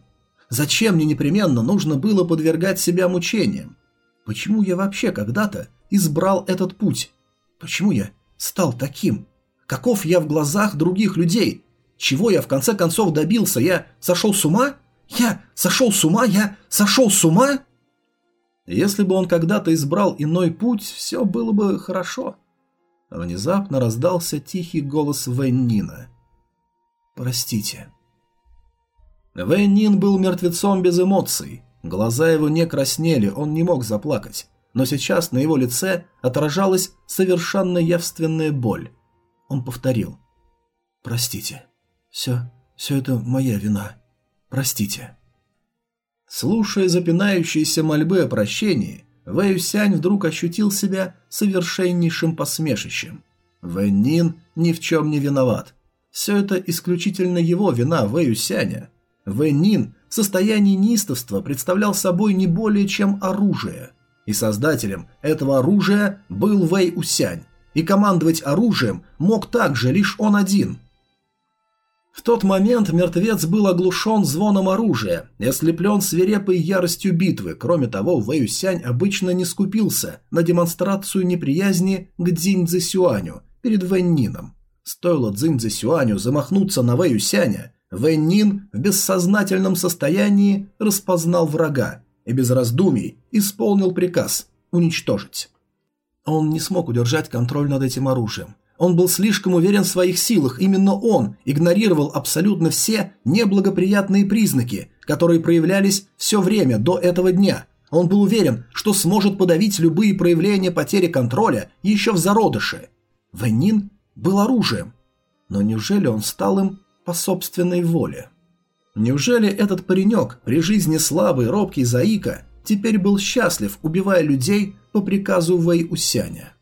Зачем мне непременно нужно было подвергать себя мучениям? Почему я вообще когда-то избрал этот путь? Почему я стал таким? Каков я в глазах других людей? Чего я в конце концов добился? Я сошел с ума? Я сошел с ума? Я сошел с ума? Если бы он когда-то избрал иной путь, все было бы хорошо. Внезапно раздался тихий голос Вэннина. «Простите». Вэй Нин был мертвецом без эмоций. Глаза его не краснели, он не мог заплакать. Но сейчас на его лице отражалась совершенно явственная боль. Он повторил. «Простите. Все, все это моя вина. Простите». Слушая запинающиеся мольбы о прощении, Вэй Сянь вдруг ощутил себя совершеннейшим посмешищем. Вэй Нин ни в чем не виноват. Все это исключительно его вина Вэй Сяня. Вэн Нин в состоянии неистовства представлял собой не более чем оружие. И создателем этого оружия был Вэй Усянь, и командовать оружием мог также лишь он один. В тот момент мертвец был оглушен звоном оружия и ослеплен свирепой яростью битвы. Кроме того, Вэй Усянь обычно не скупился на демонстрацию неприязни к Цзинь Цзэсюаню перед Вэнь Нином. Стоило Цзинь Цзэсюаню замахнуться на Вэй Усяня, Нин в бессознательном состоянии распознал врага и без раздумий исполнил приказ уничтожить. Он не смог удержать контроль над этим оружием. Он был слишком уверен в своих силах, именно он игнорировал абсолютно все неблагоприятные признаки, которые проявлялись все время до этого дня. Он был уверен, что сможет подавить любые проявления потери контроля еще в зародыше. Вэнин был оружием, но неужели он стал им по собственной воле. Неужели этот паренек, при жизни слабый, робкий заика, теперь был счастлив, убивая людей по приказу Вэй Усяня?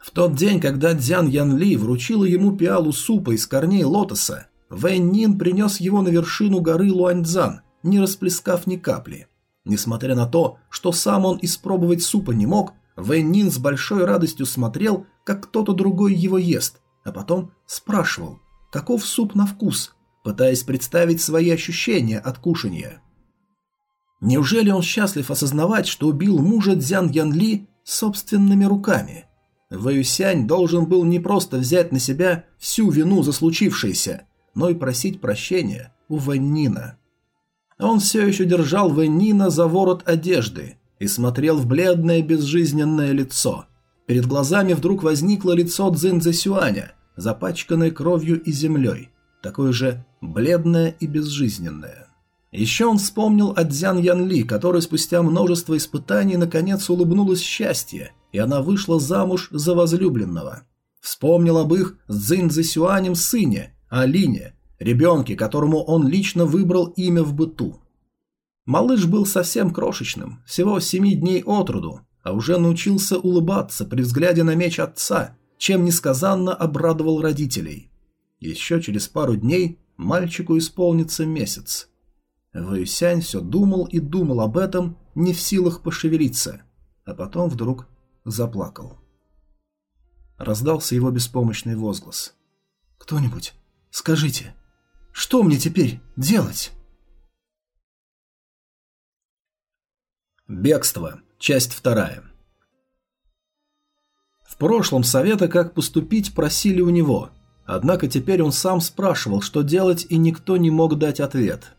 В тот день, когда Дзян Ян Ли вручила ему пиалу супа из корней лотоса, Вэй Нин принес его на вершину горы Луаньцзан, не расплескав ни капли. Несмотря на то, что сам он испробовать супа не мог, Вэй Нин с большой радостью смотрел, как кто-то другой его ест, а потом спрашивал, каков суп на вкус, пытаясь представить свои ощущения от кушания. Неужели он счастлив осознавать, что убил мужа Дзян Янли собственными руками? Вэюсянь должен был не просто взять на себя всю вину за случившееся, но и просить прощения у Вэннина. Он все еще держал Вэннина за ворот одежды и смотрел в бледное безжизненное лицо. Перед глазами вдруг возникло лицо Цзинь Сюаня, запачканное кровью и землей, такое же бледное и безжизненное. Еще он вспомнил о Дзян Ян Ли, которая спустя множество испытаний наконец улыбнулась счастье и она вышла замуж за возлюбленного. Вспомнил об их Цзинь Цзисюанем сыне, Алине, ребенке, которому он лично выбрал имя в быту. Малыш был совсем крошечным, всего семи дней от роду, а уже научился улыбаться при взгляде на меч отца, чем несказанно обрадовал родителей. Еще через пару дней мальчику исполнится месяц. Вэйсянь все думал и думал об этом, не в силах пошевелиться, а потом вдруг заплакал. Раздался его беспомощный возглас. «Кто-нибудь, скажите, что мне теперь делать?» Бегство. Часть вторая. В прошлом совета, как поступить, просили у него, однако теперь он сам спрашивал, что делать, и никто не мог дать ответ.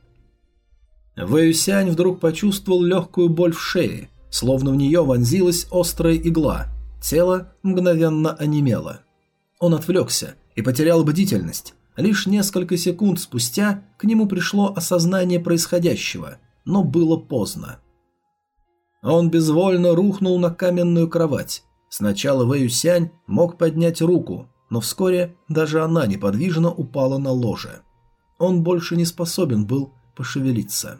Вэюсянь вдруг почувствовал легкую боль в шее, словно в нее вонзилась острая игла. Тело мгновенно онемело. Он отвлекся и потерял бдительность. Лишь несколько секунд спустя к нему пришло осознание происходящего, но было поздно. Он безвольно рухнул на каменную кровать. Сначала Вэюсянь мог поднять руку, но вскоре даже она неподвижно упала на ложе. Он больше не способен был пошевелиться.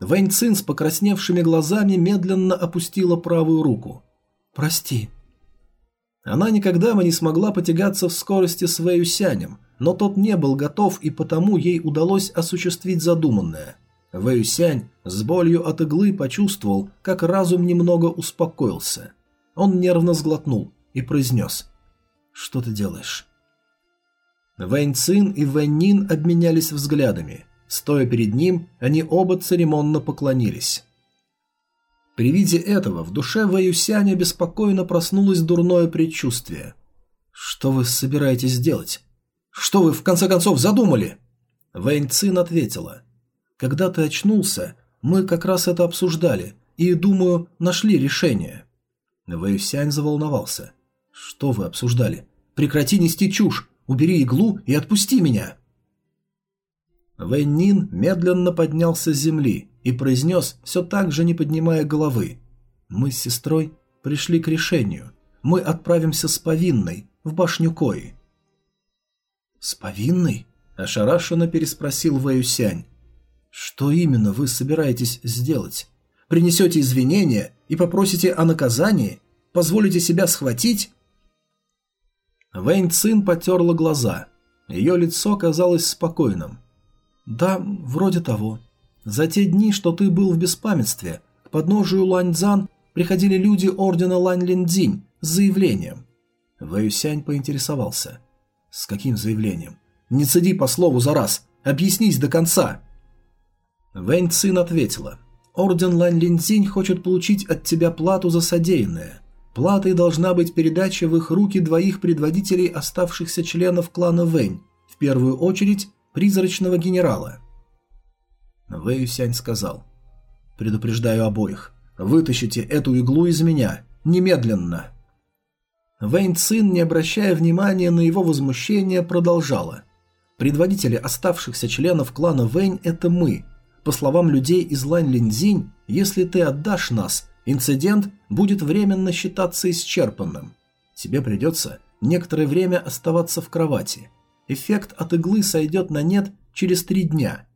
Вэнь Цин с покрасневшими глазами медленно опустила правую руку. «Прости». Она никогда бы не смогла потягаться в скорости с Вэю Сянем, но тот не был готов, и потому ей удалось осуществить задуманное. Вэю Сянь с болью от иглы почувствовал, как разум немного успокоился. Он нервно сглотнул и произнес «Что ты делаешь?» Вэнь Цин и Вэнь Нин обменялись взглядами. Стоя перед ним, они оба церемонно поклонились. При виде этого в душе Вэюсяня беспокойно проснулось дурное предчувствие. «Что вы собираетесь делать? Что вы в конце концов задумали?» Вэнь Цин ответила. «Когда ты очнулся, мы как раз это обсуждали и, думаю, нашли решение». Вэйсянь заволновался. «Что вы обсуждали? Прекрати нести чушь! Убери иглу и отпусти меня!» Вэнь медленно поднялся с земли и произнес, все так же не поднимая головы. «Мы с сестрой пришли к решению. Мы отправимся с повинной в башню Кои». «С повинной?» – ошарашенно переспросил Вэюсянь. «Что именно вы собираетесь сделать? Принесете извинения и попросите о наказании? Позволите себя схватить?» Вэнь Цин потерла глаза. Ее лицо казалось спокойным – «Да, вроде того. За те дни, что ты был в беспамятстве, к подножию Ланьцзан приходили люди ордена Лань Линдзинь с заявлением». Вэюсянь поинтересовался. «С каким заявлением? Не цеди по слову за раз, объяснись до конца!» Вэнь Цин ответила. «Орден Лань Линдзинь хочет получить от тебя плату за содеянное. Платой должна быть передача в их руки двоих предводителей оставшихся членов клана Вэнь, в первую очередь призрачного генерала. Вэй Сянь сказал. «Предупреждаю обоих. Вытащите эту иглу из меня. Немедленно!» Вэнь Цин, не обращая внимания на его возмущение, продолжала. «Предводители оставшихся членов клана Вэнь – это мы. По словам людей из Лань Линзинь, если ты отдашь нас, инцидент будет временно считаться исчерпанным. Тебе придется некоторое время оставаться в кровати. Эффект от иглы сойдет на нет через три дня.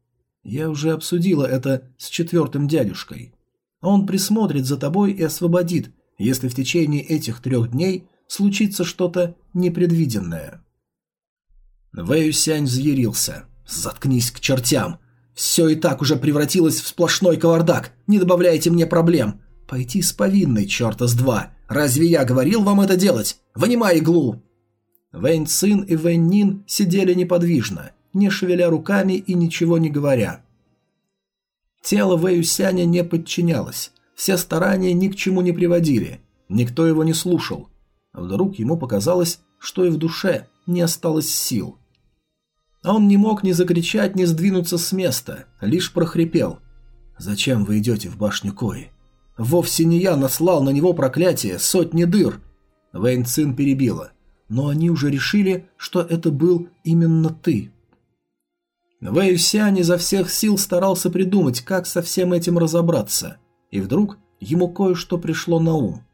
Я уже обсудила это с четвертым дядюшкой. Он присмотрит за тобой и освободит, если в течение этих трех дней случится что-то непредвиденное. Вэюсянь взъярился. «Заткнись к чертям! Все и так уже превратилось в сплошной кавардак. Не добавляйте мне проблем. Пойти с повинной, черта с два. Разве я говорил вам это делать? Вынимай иглу!» Вэнь Цин и Вэнь Нин сидели неподвижно, не шевеля руками и ничего не говоря. Тело Вэюсяня не подчинялось, все старания ни к чему не приводили, никто его не слушал. Вдруг ему показалось, что и в душе не осталось сил. Он не мог ни закричать, ни сдвинуться с места, лишь прохрипел. «Зачем вы идете в башню Кои? Вовсе не я наслал на него проклятие, сотни дыр!» Вэнь Цин перебила но они уже решили, что это был именно ты. Вэй Сянь изо всех сил старался придумать, как со всем этим разобраться, и вдруг ему кое-что пришло на ум.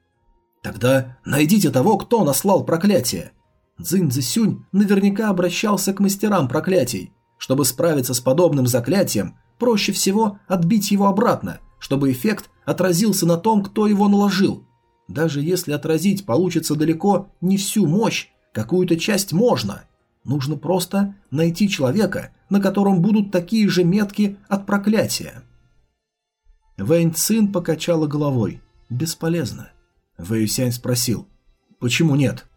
Тогда найдите того, кто наслал проклятие. Цзинь Цзисюнь наверняка обращался к мастерам проклятий. Чтобы справиться с подобным заклятием, проще всего отбить его обратно, чтобы эффект отразился на том, кто его наложил. Даже если отразить получится далеко не всю мощь, какую-то часть можно. Нужно просто найти человека, на котором будут такие же метки от проклятия. Вэнь Цин покачала головой. Бесполезно. Вэй Сянь спросил. Почему нет?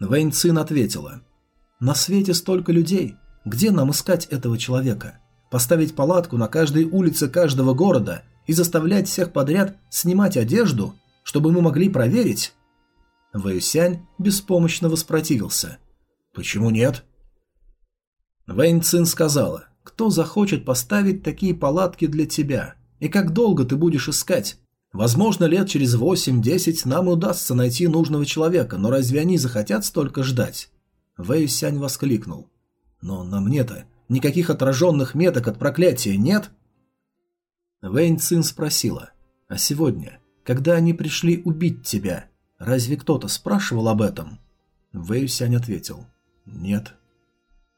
Вэнь Цин ответила. На свете столько людей. Где нам искать этого человека? Поставить палатку на каждой улице каждого города и заставлять всех подряд снимать одежду, чтобы мы могли проверить? Вэйсянь беспомощно воспротивился. «Почему нет?» Вэнь Цин сказала, «Кто захочет поставить такие палатки для тебя? И как долго ты будешь искать? Возможно, лет через восемь-десять нам удастся найти нужного человека, но разве они захотят столько ждать?» Вэй Сянь воскликнул. «Но на мне-то никаких отраженных меток от проклятия нет?» Вэнь Цин спросила. «А сегодня, когда они пришли убить тебя, разве кто-то спрашивал об этом?» Вэй Сянь ответил. «Нет».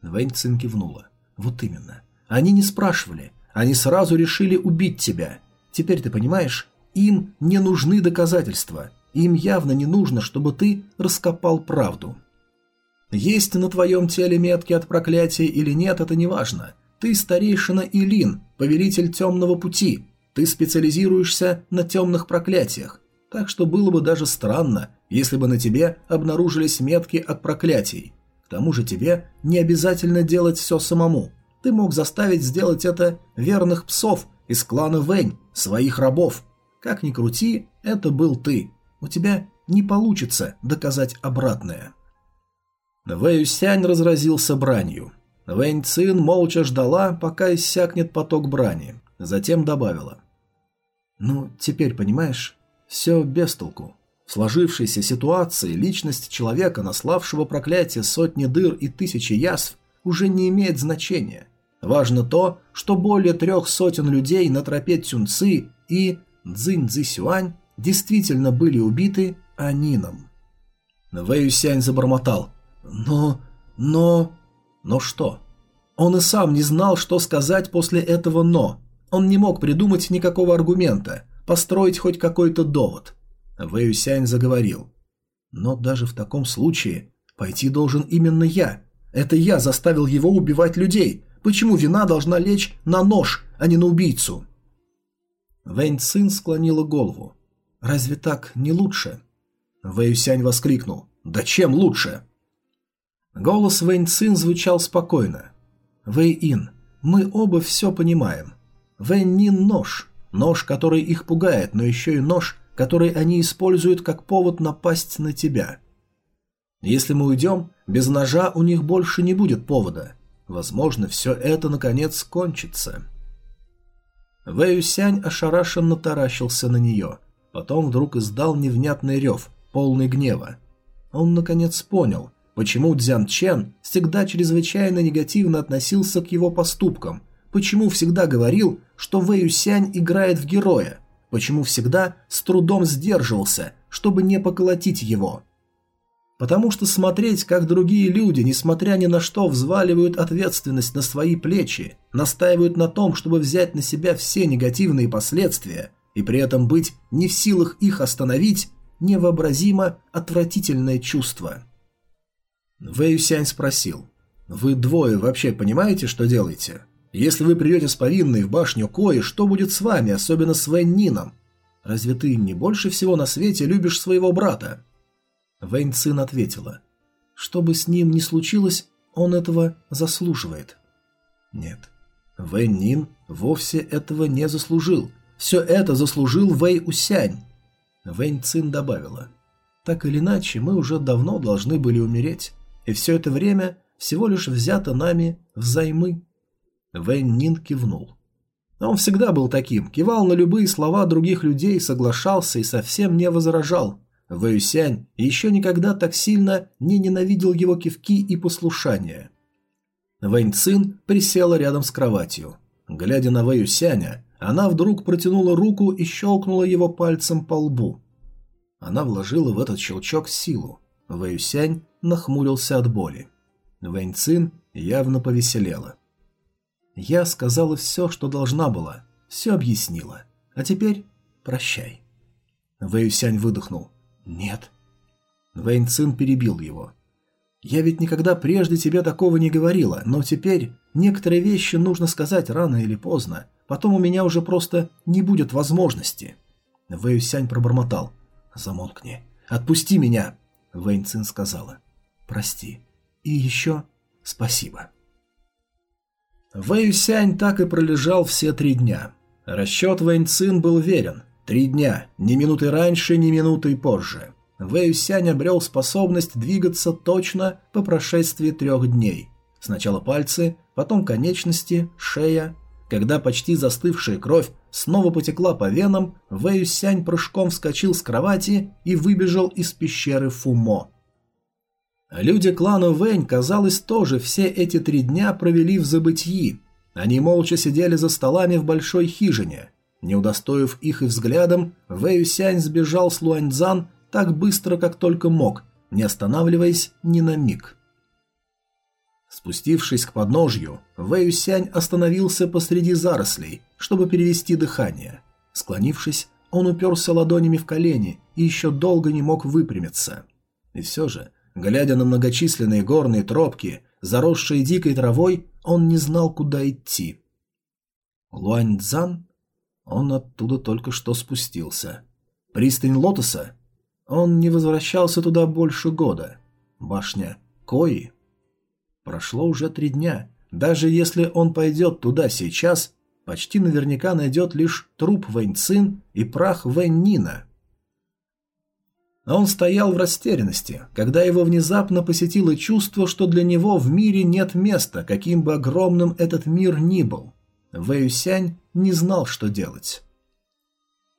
Вэнь Цин кивнула. «Вот именно. Они не спрашивали. Они сразу решили убить тебя. Теперь ты понимаешь, им не нужны доказательства. Им явно не нужно, чтобы ты раскопал правду. Есть на твоем теле метки от проклятия или нет, это не важно. Ты старейшина Илин, повелитель темного пути. Ты специализируешься на темных проклятиях. Так что было бы даже странно, если бы на тебе обнаружились метки от проклятий. К тому же тебе не обязательно делать все самому. Ты мог заставить сделать это верных псов из клана Вэнь, своих рабов. Как ни крути, это был ты. У тебя не получится доказать обратное. Вэй Сянь разразился бранью. Вэнь Цин молча ждала, пока иссякнет поток брани. Затем добавила. «Ну, теперь понимаешь, все без толку. В сложившейся ситуации личность человека, наславшего проклятие сотни дыр и тысячи язв, уже не имеет значения. Важно то, что более трех сотен людей на тропе Цюнцы и Цзинь Цзисюань действительно были убиты Анином. Вэй Сянь забормотал. «Но... но...» «Но что?» Он и сам не знал, что сказать после этого «но». Он не мог придумать никакого аргумента, построить хоть какой-то довод. Вэй Сянь заговорил. «Но даже в таком случае пойти должен именно я. Это я заставил его убивать людей. Почему вина должна лечь на нож, а не на убийцу?» Вэнь Цин склонила голову. «Разве так не лучше?» Вэй Сянь воскликнул. «Да чем лучше?» Голос Вэнь Цин звучал спокойно. «Вэй Ин, мы оба все понимаем. Вэнь Нин – нож. Нож, который их пугает, но еще и нож, который они используют как повод напасть на тебя. Если мы уйдем, без ножа у них больше не будет повода. Возможно, все это наконец кончится». Вэюсянь ошарашенно таращился на нее. Потом вдруг издал невнятный рев, полный гнева. Он наконец понял, почему Дзян Чен всегда чрезвычайно негативно относился к его поступкам, почему всегда говорил, что Вэюсянь играет в героя, почему всегда с трудом сдерживался, чтобы не поколотить его. Потому что смотреть, как другие люди, несмотря ни на что, взваливают ответственность на свои плечи, настаивают на том, чтобы взять на себя все негативные последствия, и при этом быть не в силах их остановить, невообразимо отвратительное чувство. Вэй Сянь спросил, «Вы двое вообще понимаете, что делаете? Если вы придете с повинной в башню Кои, что будет с вами, особенно с Вэнь Нином? Разве ты не больше всего на свете любишь своего брата?» Вэнь Цин ответила. «Что бы с ним ни случилось, он этого заслуживает». «Нет, Вэнь Нин вовсе этого не заслужил. Все это заслужил Вэй Усянь». Вэнь Цин добавила. «Так или иначе, мы уже давно должны были умереть, и все это время всего лишь взято нами взаймы». Вэнь Нин кивнул. Он всегда был таким, кивал на любые слова других людей, соглашался и совсем не возражал. Вэюсянь еще никогда так сильно не ненавидел его кивки и послушания. Вэнь Цин присела рядом с кроватью. Глядя на Вэюсяня, она вдруг протянула руку и щелкнула его пальцем по лбу. Она вложила в этот щелчок силу. Вэйюсянь нахмурился от боли. Вэнь Цин явно повеселела. «Я сказала все, что должна была, все объяснила. А теперь прощай». Вэйюсянь выдохнул. «Нет». Вэнь Цин перебил его. «Я ведь никогда прежде тебе такого не говорила, но теперь некоторые вещи нужно сказать рано или поздно, потом у меня уже просто не будет возможности». Вэйюсянь пробормотал. «Замолкни. Отпусти меня!» Вэнь Цин сказала. «Прости. И еще спасибо». Вэйюсянь так и пролежал все три дня. Расчет Вэнь Цин был верен. Три дня, ни минуты раньше, ни минуты позже. Вэйюсянь обрел способность двигаться точно по прошествии трех дней. Сначала пальцы, потом конечности, шея. Когда почти застывшая кровь снова потекла по венам, Вэй прыжком вскочил с кровати и выбежал из пещеры Фумо. Люди клана Вэнь, казалось, тоже все эти три дня провели в забытии. Они молча сидели за столами в большой хижине. Не удостоив их и взглядом, Вэй Сянь сбежал с Луаньцзан так быстро, как только мог, не останавливаясь ни на миг. Спустившись к подножью, Вэй Сянь остановился посреди зарослей, чтобы перевести дыхание. Склонившись, он уперся ладонями в колени и еще долго не мог выпрямиться. И все же, глядя на многочисленные горные тропки, заросшие дикой травой, он не знал, куда идти. Луаньцзан? Он оттуда только что спустился. Пристань Лотоса? Он не возвращался туда больше года. Башня Кои? Прошло уже три дня. Даже если он пойдет туда сейчас, почти наверняка найдет лишь труп Вэнь Цин и прах Вэнь Нина. Он стоял в растерянности, когда его внезапно посетило чувство, что для него в мире нет места, каким бы огромным этот мир ни был. Вэйюсянь не знал, что делать.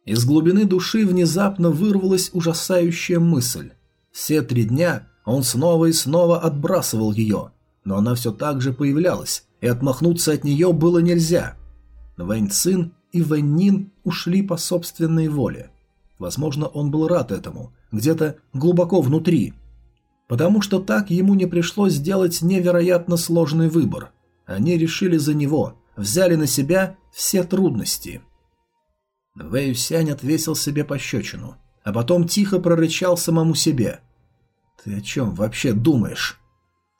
Из глубины души внезапно вырвалась ужасающая мысль. Все три дня он снова и снова отбрасывал ее, но она все так же появлялась, и отмахнуться от нее было нельзя. Вэнь Цин и Вэнь Нин ушли по собственной воле. Возможно, он был рад этому, где-то глубоко внутри, потому что так ему не пришлось сделать невероятно сложный выбор. Они решили за него, взяли на себя все трудности. Вэй отвесил себе пощечину, а потом тихо прорычал самому себе. «Ты о чем вообще думаешь?»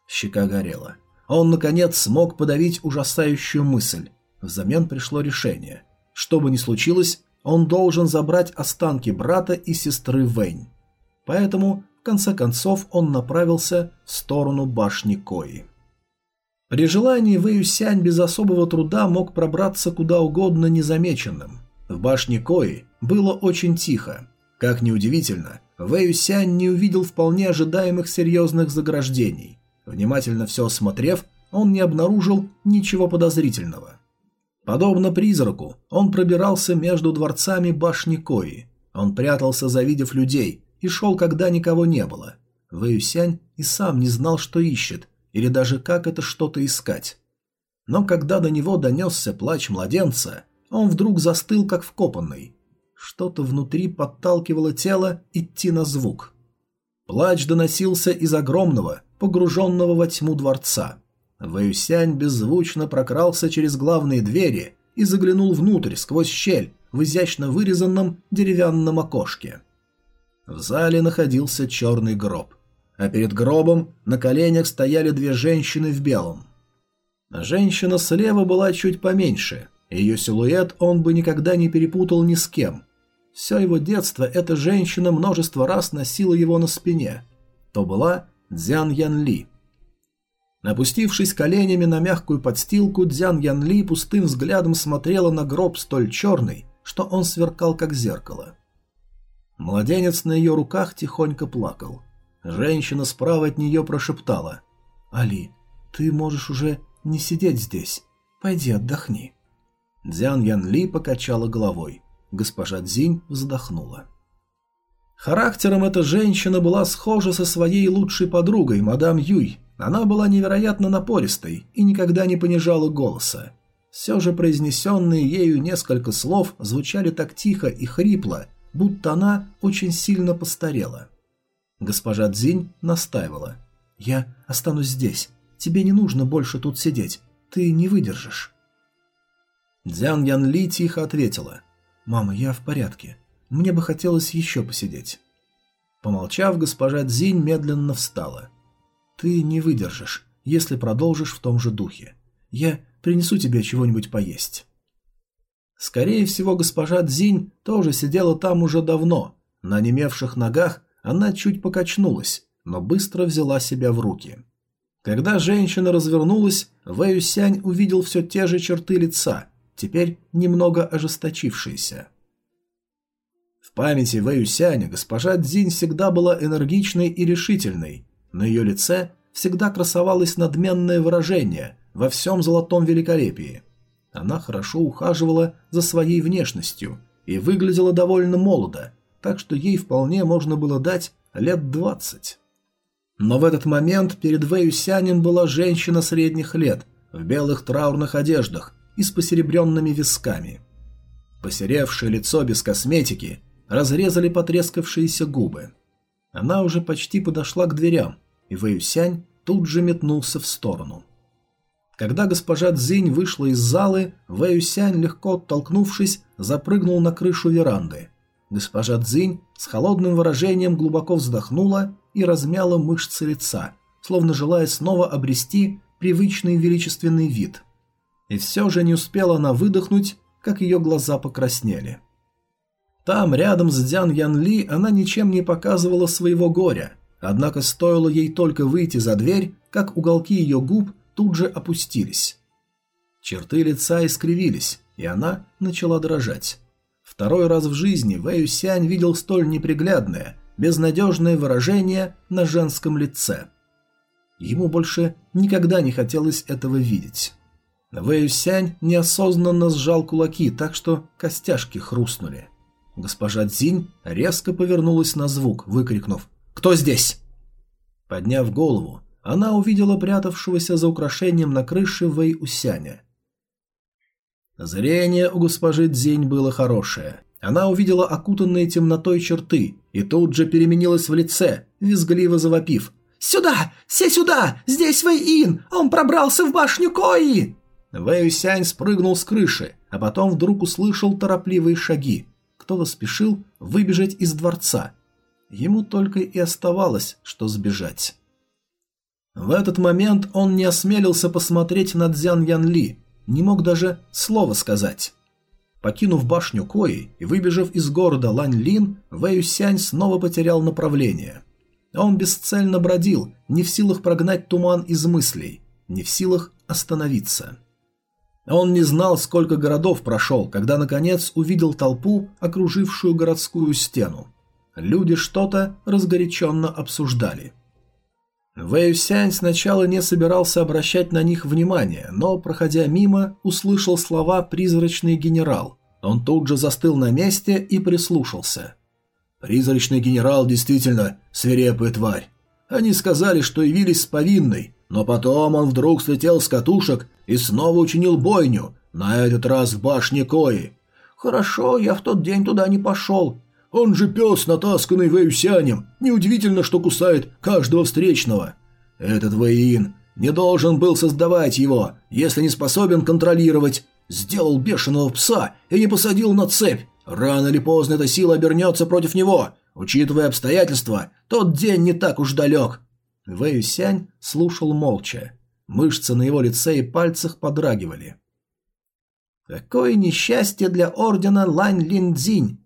Щека горела. Он, наконец, смог подавить ужасающую мысль. Взамен пришло решение. Что бы ни случилось, он должен забрать останки брата и сестры Вэнь. Поэтому, в конце концов, он направился в сторону башни Кои. При желании Вэй Сянь без особого труда мог пробраться куда угодно незамеченным. В башне Кои было очень тихо. Как ни удивительно, Вэй Сянь не увидел вполне ожидаемых серьезных заграждений. Внимательно все осмотрев, он не обнаружил ничего подозрительного. Подобно призраку, он пробирался между дворцами башни Кои. Он прятался, завидев людей, и шел, когда никого не было. Вэюсянь и сам не знал, что ищет, или даже как это что-то искать. Но когда до него донесся плач младенца, он вдруг застыл, как вкопанный. Что-то внутри подталкивало тело идти на звук. Плач доносился из огромного, погруженного во тьму дворца. Вэюсянь беззвучно прокрался через главные двери и заглянул внутрь сквозь щель в изящно вырезанном деревянном окошке. В зале находился черный гроб, а перед гробом на коленях стояли две женщины в белом. Женщина слева была чуть поменьше, ее силуэт он бы никогда не перепутал ни с кем. Все его детство эта женщина множество раз носила его на спине. То была Дзян Ян Ли. Напустившись коленями на мягкую подстилку, Дзян Ян Ли пустым взглядом смотрела на гроб столь черный, что он сверкал как зеркало. Младенец на ее руках тихонько плакал. Женщина справа от нее прошептала. «Али, ты можешь уже не сидеть здесь. Пойди отдохни». Дзян Ян Ли покачала головой. Госпожа Дзинь вздохнула. Характером эта женщина была схожа со своей лучшей подругой, мадам Юй. Она была невероятно напористой и никогда не понижала голоса. Все же произнесенные ею несколько слов звучали так тихо и хрипло, будто она очень сильно постарела. Госпожа Дзинь настаивала. «Я останусь здесь. Тебе не нужно больше тут сидеть. Ты не выдержишь». Дзян Ян Ли тихо ответила. «Мама, я в порядке. Мне бы хотелось еще посидеть». Помолчав, госпожа Дзинь медленно встала. «Ты не выдержишь, если продолжишь в том же духе. Я принесу тебе чего-нибудь поесть». Скорее всего, госпожа Дзинь тоже сидела там уже давно. На немевших ногах она чуть покачнулась, но быстро взяла себя в руки. Когда женщина развернулась, Вэй Сянь увидел все те же черты лица, теперь немного ожесточившиеся. В памяти Вэй Сяня госпожа Дзинь всегда была энергичной и решительной. На ее лице всегда красовалось надменное выражение во всем золотом великолепии. Она хорошо ухаживала за своей внешностью и выглядела довольно молодо, так что ей вполне можно было дать лет двадцать. Но в этот момент перед Вэюсянин была женщина средних лет, в белых траурных одеждах и с посеребренными висками. Посеревшее лицо без косметики разрезали потрескавшиеся губы. Она уже почти подошла к дверям, и Вэюсянь тут же метнулся в сторону. Когда госпожа Цзинь вышла из залы, Вэюсянь, легко оттолкнувшись, запрыгнул на крышу веранды. Госпожа Цзинь с холодным выражением глубоко вздохнула и размяла мышцы лица, словно желая снова обрести привычный величественный вид. И все же не успела она выдохнуть, как ее глаза покраснели. Там, рядом с Дзян Ян Ли, она ничем не показывала своего горя, однако стоило ей только выйти за дверь, как уголки ее губ тут же опустились. Черты лица искривились, и она начала дрожать. Второй раз в жизни Вэй Сянь видел столь неприглядное, безнадежное выражение на женском лице. Ему больше никогда не хотелось этого видеть. Вэй Сянь неосознанно сжал кулаки, так что костяшки хрустнули. Госпожа Цзинь резко повернулась на звук, выкрикнув «Кто здесь?». Подняв голову, она увидела прятавшегося за украшением на крыше Вэй Усяня. Зрение у госпожи Дзинь было хорошее. Она увидела окутанные темнотой черты и тут же переменилась в лице, визгливо завопив. «Сюда! Все сюда! Здесь Вэй-Ин! Он пробрался в башню Кои!» Вэй-Сянь спрыгнул с крыши, а потом вдруг услышал торопливые шаги. Кто-то спешил выбежать из дворца. Ему только и оставалось, что сбежать. В этот момент он не осмелился посмотреть на Дзян Ян Ли, не мог даже слова сказать. Покинув башню Кои и выбежав из города Лань-Лин, Вэй Сянь снова потерял направление. Он бесцельно бродил, не в силах прогнать туман из мыслей, не в силах остановиться. Он не знал, сколько городов прошел, когда наконец увидел толпу, окружившую городскую стену. Люди что-то разгоряченно обсуждали – Вэй Сянь сначала не собирался обращать на них внимание, но, проходя мимо, услышал слова «призрачный генерал». Он тут же застыл на месте и прислушался. «Призрачный генерал действительно свирепая тварь. Они сказали, что явились с повинной, но потом он вдруг слетел с катушек и снова учинил бойню, на этот раз в башне Кои. Хорошо, я в тот день туда не пошел. Он же пес, натасканный Вэйюсянем. Неудивительно, что кусает каждого встречного. Этот Вэйин не должен был создавать его, если не способен контролировать. Сделал бешеного пса и не посадил на цепь. Рано или поздно эта сила обернется против него. Учитывая обстоятельства, тот день не так уж далек. Вэйюсянь слушал молча. Мышцы на его лице и пальцах подрагивали. Какое несчастье для ордена Лань Линдзинь!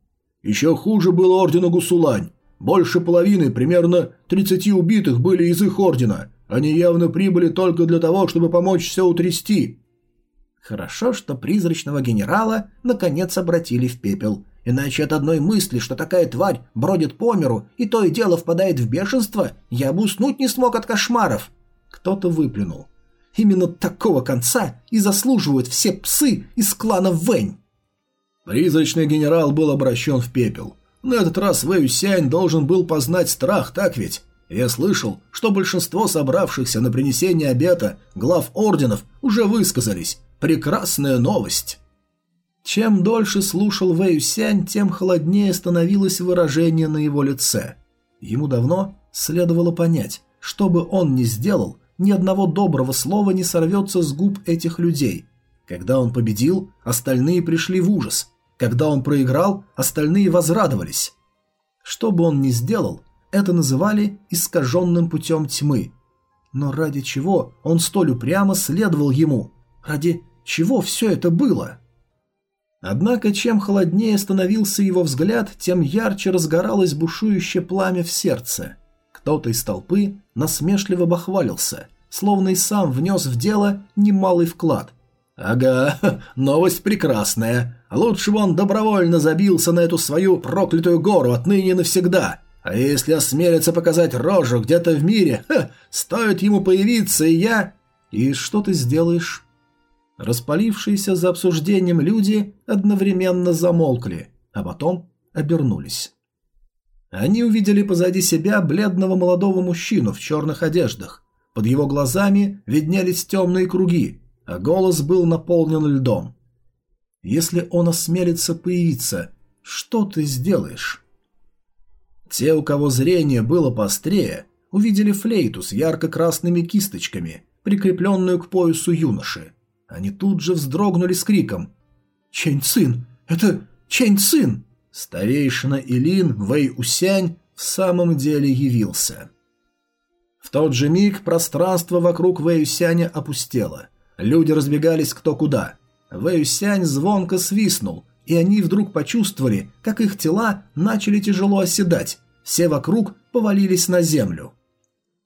Еще хуже было ордену Гусулань. Больше половины, примерно 30 убитых, были из их ордена. Они явно прибыли только для того, чтобы помочь все утрясти. Хорошо, что призрачного генерала наконец обратили в пепел. Иначе от одной мысли, что такая тварь бродит по миру и то и дело впадает в бешенство, я бы уснуть не смог от кошмаров. Кто-то выплюнул. Именно такого конца и заслуживают все псы из клана Вэнь. Призрачный генерал был обращен в пепел. На этот раз Вэй Сянь должен был познать страх, так ведь? Я слышал, что большинство собравшихся на принесение обета глав орденов уже высказались. Прекрасная новость. Чем дольше слушал Вэй Сянь, тем холоднее становилось выражение на его лице. Ему давно следовало понять, что бы он ни сделал, ни одного доброго слова не сорвется с губ этих людей. Когда он победил, остальные пришли в ужас. Когда он проиграл, остальные возрадовались. Что бы он ни сделал, это называли искаженным путем тьмы. Но ради чего он столь упрямо следовал ему? Ради чего все это было? Однако, чем холоднее становился его взгляд, тем ярче разгоралось бушующее пламя в сердце. Кто-то из толпы насмешливо бахвалился, словно и сам внес в дело немалый вклад. «Ага, [LAUGHS] новость прекрасная. Лучше бы он добровольно забился на эту свою проклятую гору отныне и навсегда. А если осмелится показать рожу где-то в мире, ха, стоит ему появиться, и я...» «И что ты сделаешь?» Распалившиеся за обсуждением люди одновременно замолкли, а потом обернулись. Они увидели позади себя бледного молодого мужчину в черных одеждах. Под его глазами виднелись темные круги, а голос был наполнен льдом. «Если он осмелится появиться, что ты сделаешь?» Те, у кого зрение было пострее, увидели флейту с ярко-красными кисточками, прикрепленную к поясу юноши. Они тут же вздрогнули с криком. «Чэнь Цин! Это Чэнь Цин!» Старейшина Илин Вэй Усянь в самом деле явился. В тот же миг пространство вокруг Вэй Усяня опустело. Люди разбегались кто куда. Вэй Усянь звонко свистнул, и они вдруг почувствовали, как их тела начали тяжело оседать. Все вокруг повалились на землю.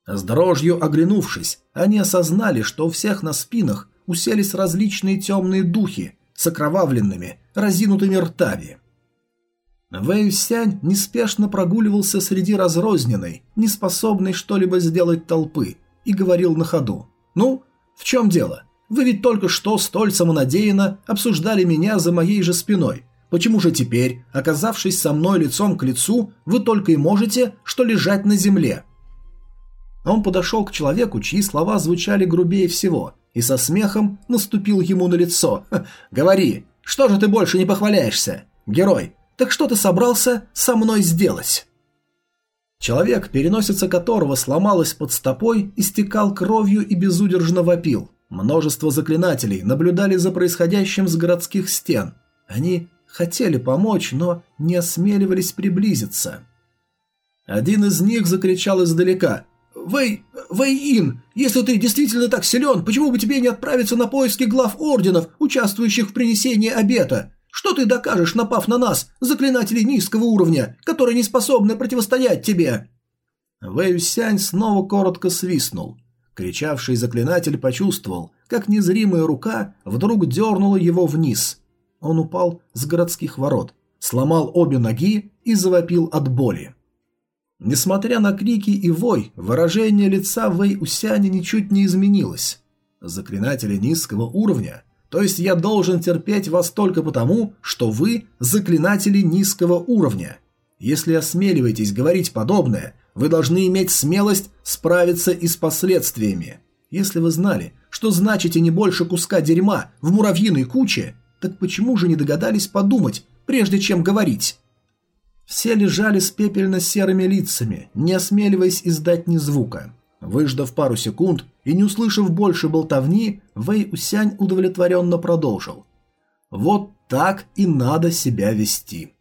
С дрожью оглянувшись, они осознали, что у всех на спинах уселись различные темные духи с окровавленными, разинутыми ртами. Вэй Сянь неспешно прогуливался среди разрозненной, неспособной что-либо сделать толпы, и говорил на ходу. «Ну, в чем дело? Вы ведь только что столь самонадеянно обсуждали меня за моей же спиной. Почему же теперь, оказавшись со мной лицом к лицу, вы только и можете, что лежать на земле?» Он подошел к человеку, чьи слова звучали грубее всего, и со смехом наступил ему на лицо. «Говори, что же ты больше не похваляешься? Герой, так что ты собрался со мной сделать?» Человек, переносица которого сломалась под стопой, истекал кровью и безудержно вопил. Множество заклинателей наблюдали за происходящим с городских стен. Они хотели помочь, но не осмеливались приблизиться. Один из них закричал издалека Вэй... Вэй-Ин, если ты действительно так силен, почему бы тебе не отправиться на поиски глав орденов, участвующих в принесении обета? Что ты докажешь, напав на нас, заклинателей низкого уровня, которые не способны противостоять тебе?» Вэй Сянь снова коротко свистнул. Кричавший заклинатель почувствовал, как незримая рука вдруг дернула его вниз. Он упал с городских ворот, сломал обе ноги и завопил от боли. Несмотря на крики и вой, выражение лица Вэй Усяня ничуть не изменилось. Заклинатели низкого уровня, то есть я должен терпеть вас только потому, что вы заклинатели низкого уровня. Если осмеливаетесь говорить подобное, вы должны иметь смелость справиться и с последствиями. Если вы знали, что значите не больше куска дерьма в муравьиной куче, так почему же не догадались подумать, прежде чем говорить? Все лежали с пепельно-серыми лицами, не осмеливаясь издать ни звука. Выждав пару секунд и не услышав больше болтовни, Вэй Усянь удовлетворенно продолжил. «Вот так и надо себя вести».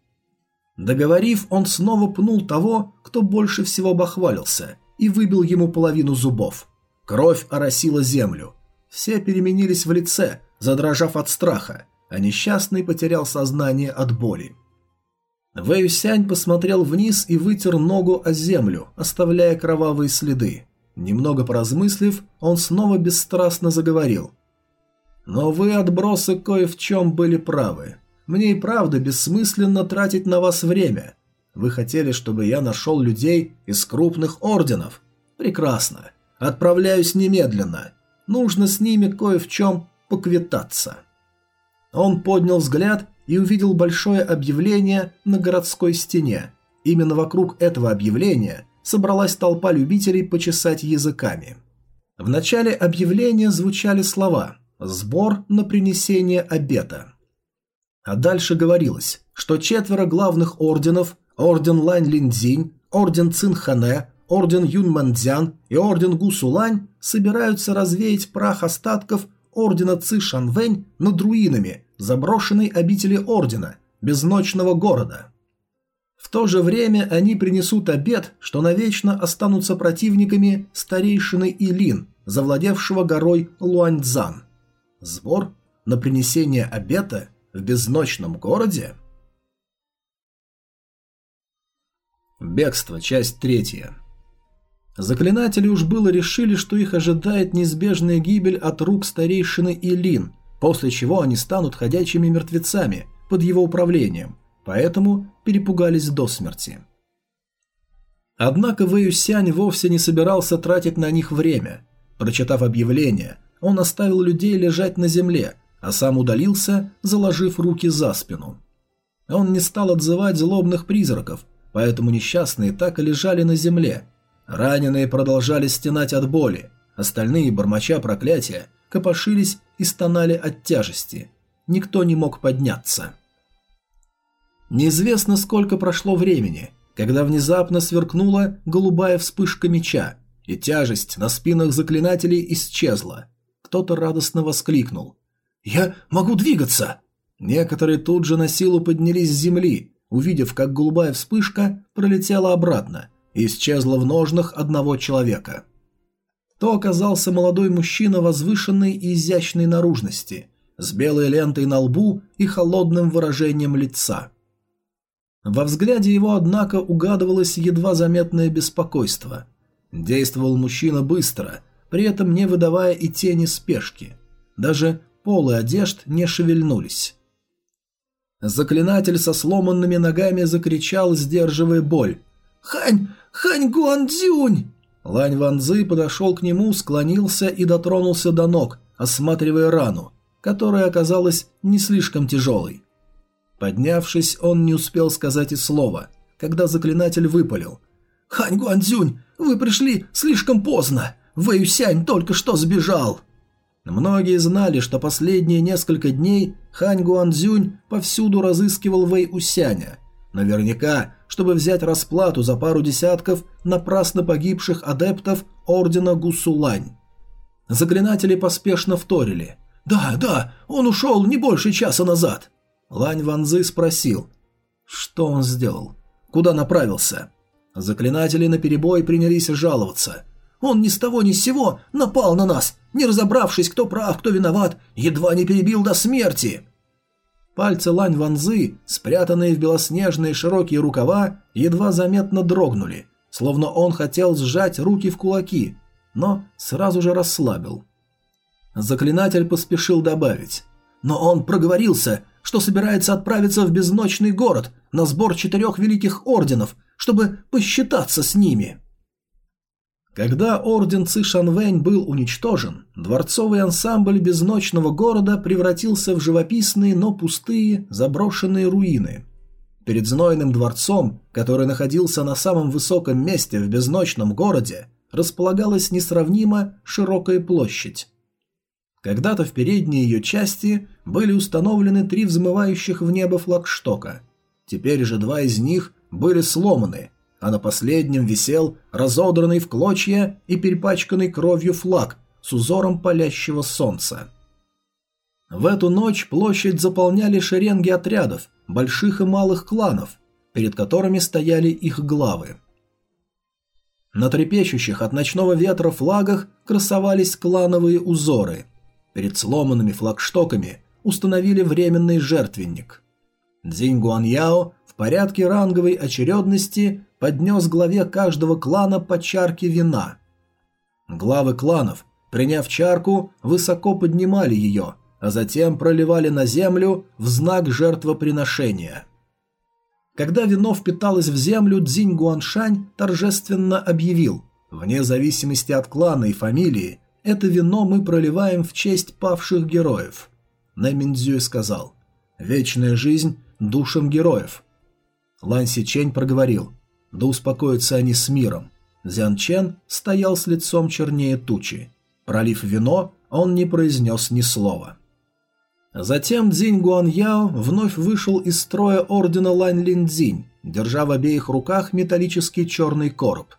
Договорив, он снова пнул того, кто больше всего бахвалился, и выбил ему половину зубов. Кровь оросила землю. Все переменились в лице, задрожав от страха, а несчастный потерял сознание от боли. Вэйюсянь посмотрел вниз и вытер ногу о землю, оставляя кровавые следы. Немного поразмыслив, он снова бесстрастно заговорил. «Но вы, отбросы, кое в чем были правы. Мне и правда бессмысленно тратить на вас время. Вы хотели, чтобы я нашел людей из крупных орденов? Прекрасно. Отправляюсь немедленно. Нужно с ними кое в чем поквитаться». Он поднял взгляд и увидел большое объявление на городской стене. Именно вокруг этого объявления собралась толпа любителей почесать языками. В начале объявления звучали слова «Сбор на принесение обета». А дальше говорилось, что четверо главных орденов – Орден Лань Линдзинь, Орден Цинхане, Орден Юнмандзян и Орден Гусулань собираются развеять прах остатков Ордена Ци Шанвэнь над руинами заброшенной обители Ордена, безночного города. В то же время они принесут обет, что навечно останутся противниками старейшины Илин, завладевшего горой Луаньцзан. Сбор на принесение обета в безночном городе? Бегство, часть третья. Заклинатели уж было решили, что их ожидает неизбежная гибель от рук старейшины Илин, после чего они станут ходячими мертвецами под его управлением, поэтому перепугались до смерти. Однако Вэюсянь вовсе не собирался тратить на них время. Прочитав объявление, он оставил людей лежать на земле, а сам удалился, заложив руки за спину. Он не стал отзывать злобных призраков, поэтому несчастные так и лежали на земле, Раненые продолжали стенать от боли, остальные, бормоча проклятия, копошились и стонали от тяжести. Никто не мог подняться. Неизвестно, сколько прошло времени, когда внезапно сверкнула голубая вспышка меча, и тяжесть на спинах заклинателей исчезла. Кто-то радостно воскликнул. «Я могу двигаться!» Некоторые тут же на силу поднялись с земли, увидев, как голубая вспышка пролетела обратно исчезла в ножнах одного человека. То оказался молодой мужчина возвышенной и изящной наружности, с белой лентой на лбу и холодным выражением лица. Во взгляде его, однако, угадывалось едва заметное беспокойство. Действовал мужчина быстро, при этом не выдавая и тени спешки. Даже полы одежд не шевельнулись. Заклинатель со сломанными ногами закричал, сдерживая боль. «Хань, Хань Гуандзюнь!» Лань Ванзы подошел к нему, склонился и дотронулся до ног, осматривая рану, которая оказалась не слишком тяжелой. Поднявшись, он не успел сказать и слова, когда заклинатель выпалил. «Хань Гуандзюнь, вы пришли слишком поздно! Вэй Юсянь только что сбежал!» Многие знали, что последние несколько дней Хань Гуандзюнь повсюду разыскивал Вэй Усяня. Наверняка чтобы взять расплату за пару десятков напрасно погибших адептов Ордена Гусулань. Заклинатели поспешно вторили. «Да, да, он ушел не больше часа назад». Лань Ванзы спросил. «Что он сделал? Куда направился?» Заклинатели наперебой принялись жаловаться. «Он ни с того ни с сего напал на нас, не разобравшись, кто прав, кто виноват, едва не перебил до смерти». Пальцы Лань Ванзы, спрятанные в белоснежные широкие рукава, едва заметно дрогнули, словно он хотел сжать руки в кулаки, но сразу же расслабил. Заклинатель поспешил добавить. Но он проговорился, что собирается отправиться в безночный город на сбор четырех великих орденов, чтобы посчитаться с ними. Когда орден Цишанвэнь был уничтожен, дворцовый ансамбль безночного города превратился в живописные, но пустые, заброшенные руины. Перед знойным дворцом, который находился на самом высоком месте в безночном городе, располагалась несравнимо широкая площадь. Когда-то в передней ее части были установлены три взмывающих в небо флагштока. Теперь же два из них были сломаны – а на последнем висел разодранный в клочья и перепачканный кровью флаг с узором палящего солнца. В эту ночь площадь заполняли шеренги отрядов, больших и малых кланов, перед которыми стояли их главы. На трепещущих от ночного ветра флагах красовались клановые узоры. Перед сломанными флагштоками установили временный жертвенник. Дзинь Гуаньяо порядке ранговой очередности поднес главе каждого клана по чарке вина. Главы кланов, приняв чарку, высоко поднимали ее, а затем проливали на землю в знак жертвоприношения. Когда вино впиталось в землю, Цзинь Гуаншань торжественно объявил, вне зависимости от клана и фамилии, это вино мы проливаем в честь павших героев. Нэминдзюй сказал, вечная жизнь душам героев. Лань Сичень проговорил, да успокоятся они с миром. Зян Чен стоял с лицом чернее тучи. Пролив вино, он не произнес ни слова. Затем Цзинь Гуаньяо вновь вышел из строя ордена Лань Линдзинь, держа в обеих руках металлический черный короб.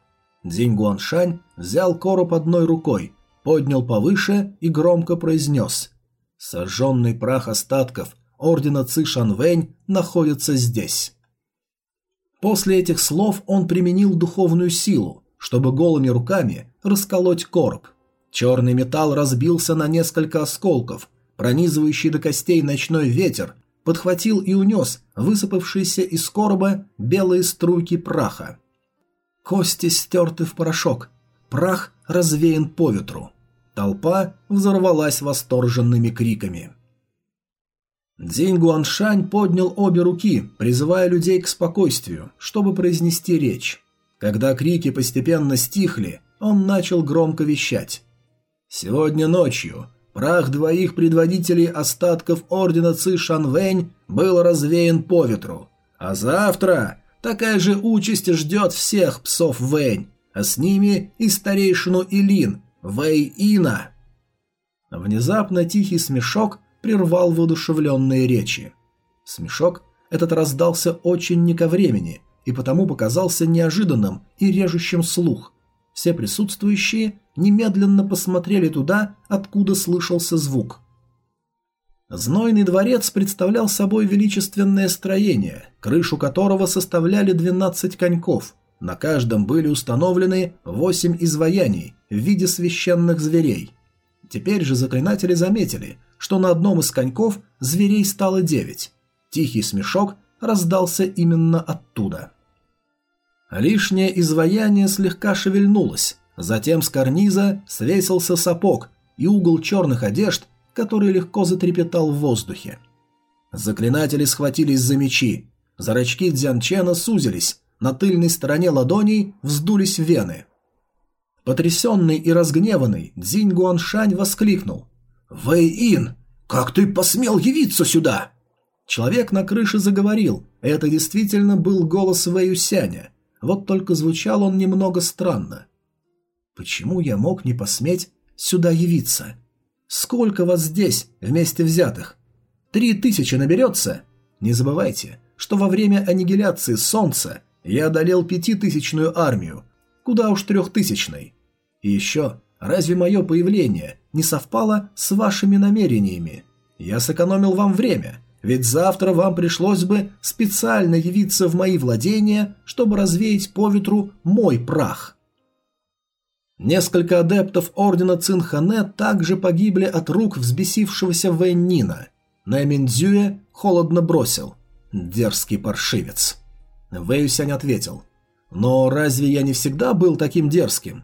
Цзинь Гуаншань взял короб одной рукой, поднял повыше и громко произнес «Сожженный прах остатков ордена Ци Шанвэнь находится здесь». После этих слов он применил духовную силу, чтобы голыми руками расколоть короб. Черный металл разбился на несколько осколков, пронизывающий до костей ночной ветер подхватил и унес высыпавшиеся из короба белые струйки праха. Кости стерты в порошок, прах развеян по ветру. Толпа взорвалась восторженными криками. Дзинь Гуаншань поднял обе руки, призывая людей к спокойствию, чтобы произнести речь. Когда крики постепенно стихли, он начал громко вещать. «Сегодня ночью прах двоих предводителей остатков ордена Ци Шанвэнь был развеян по ветру, а завтра такая же участь ждет всех псов Вэнь, а с ними и старейшину Илин, Вэй Ина». Внезапно тихий смешок прервал воодушевленные речи. Смешок этот раздался очень не ко времени и потому показался неожиданным и режущим слух. Все присутствующие немедленно посмотрели туда, откуда слышался звук. Знойный дворец представлял собой величественное строение, крышу которого составляли 12 коньков. На каждом были установлены 8 изваяний в виде священных зверей. Теперь же заклинатели заметили, что на одном из коньков зверей стало девять. Тихий смешок раздался именно оттуда. Лишнее изваяние слегка шевельнулось, затем с карниза свесился сапог и угол черных одежд, который легко затрепетал в воздухе. Заклинатели схватились за мечи, зрачки Дзянчена сузились, на тыльной стороне ладоней вздулись вены. Потрясенный и разгневанный, Дзинь Гуаншань воскликнул. «Вэй-Ин, как ты посмел явиться сюда?» Человек на крыше заговорил. Это действительно был голос Вэюсяня. Вот только звучал он немного странно. «Почему я мог не посметь сюда явиться? Сколько вас здесь, вместе взятых? Три тысячи наберется? Не забывайте, что во время аннигиляции Солнца я одолел пятитысячную армию, куда уж трехтысячной. И еще Разве мое появление не совпало с вашими намерениями? Я сэкономил вам время, ведь завтра вам пришлось бы специально явиться в мои владения, чтобы развеять по ветру мой прах. Несколько адептов ордена Цинхане также погибли от рук взбесившегося Вэньнина. Нэминдзюэ холодно бросил. Дерзкий паршивец. Вэйюсянь ответил. «Но разве я не всегда был таким дерзким?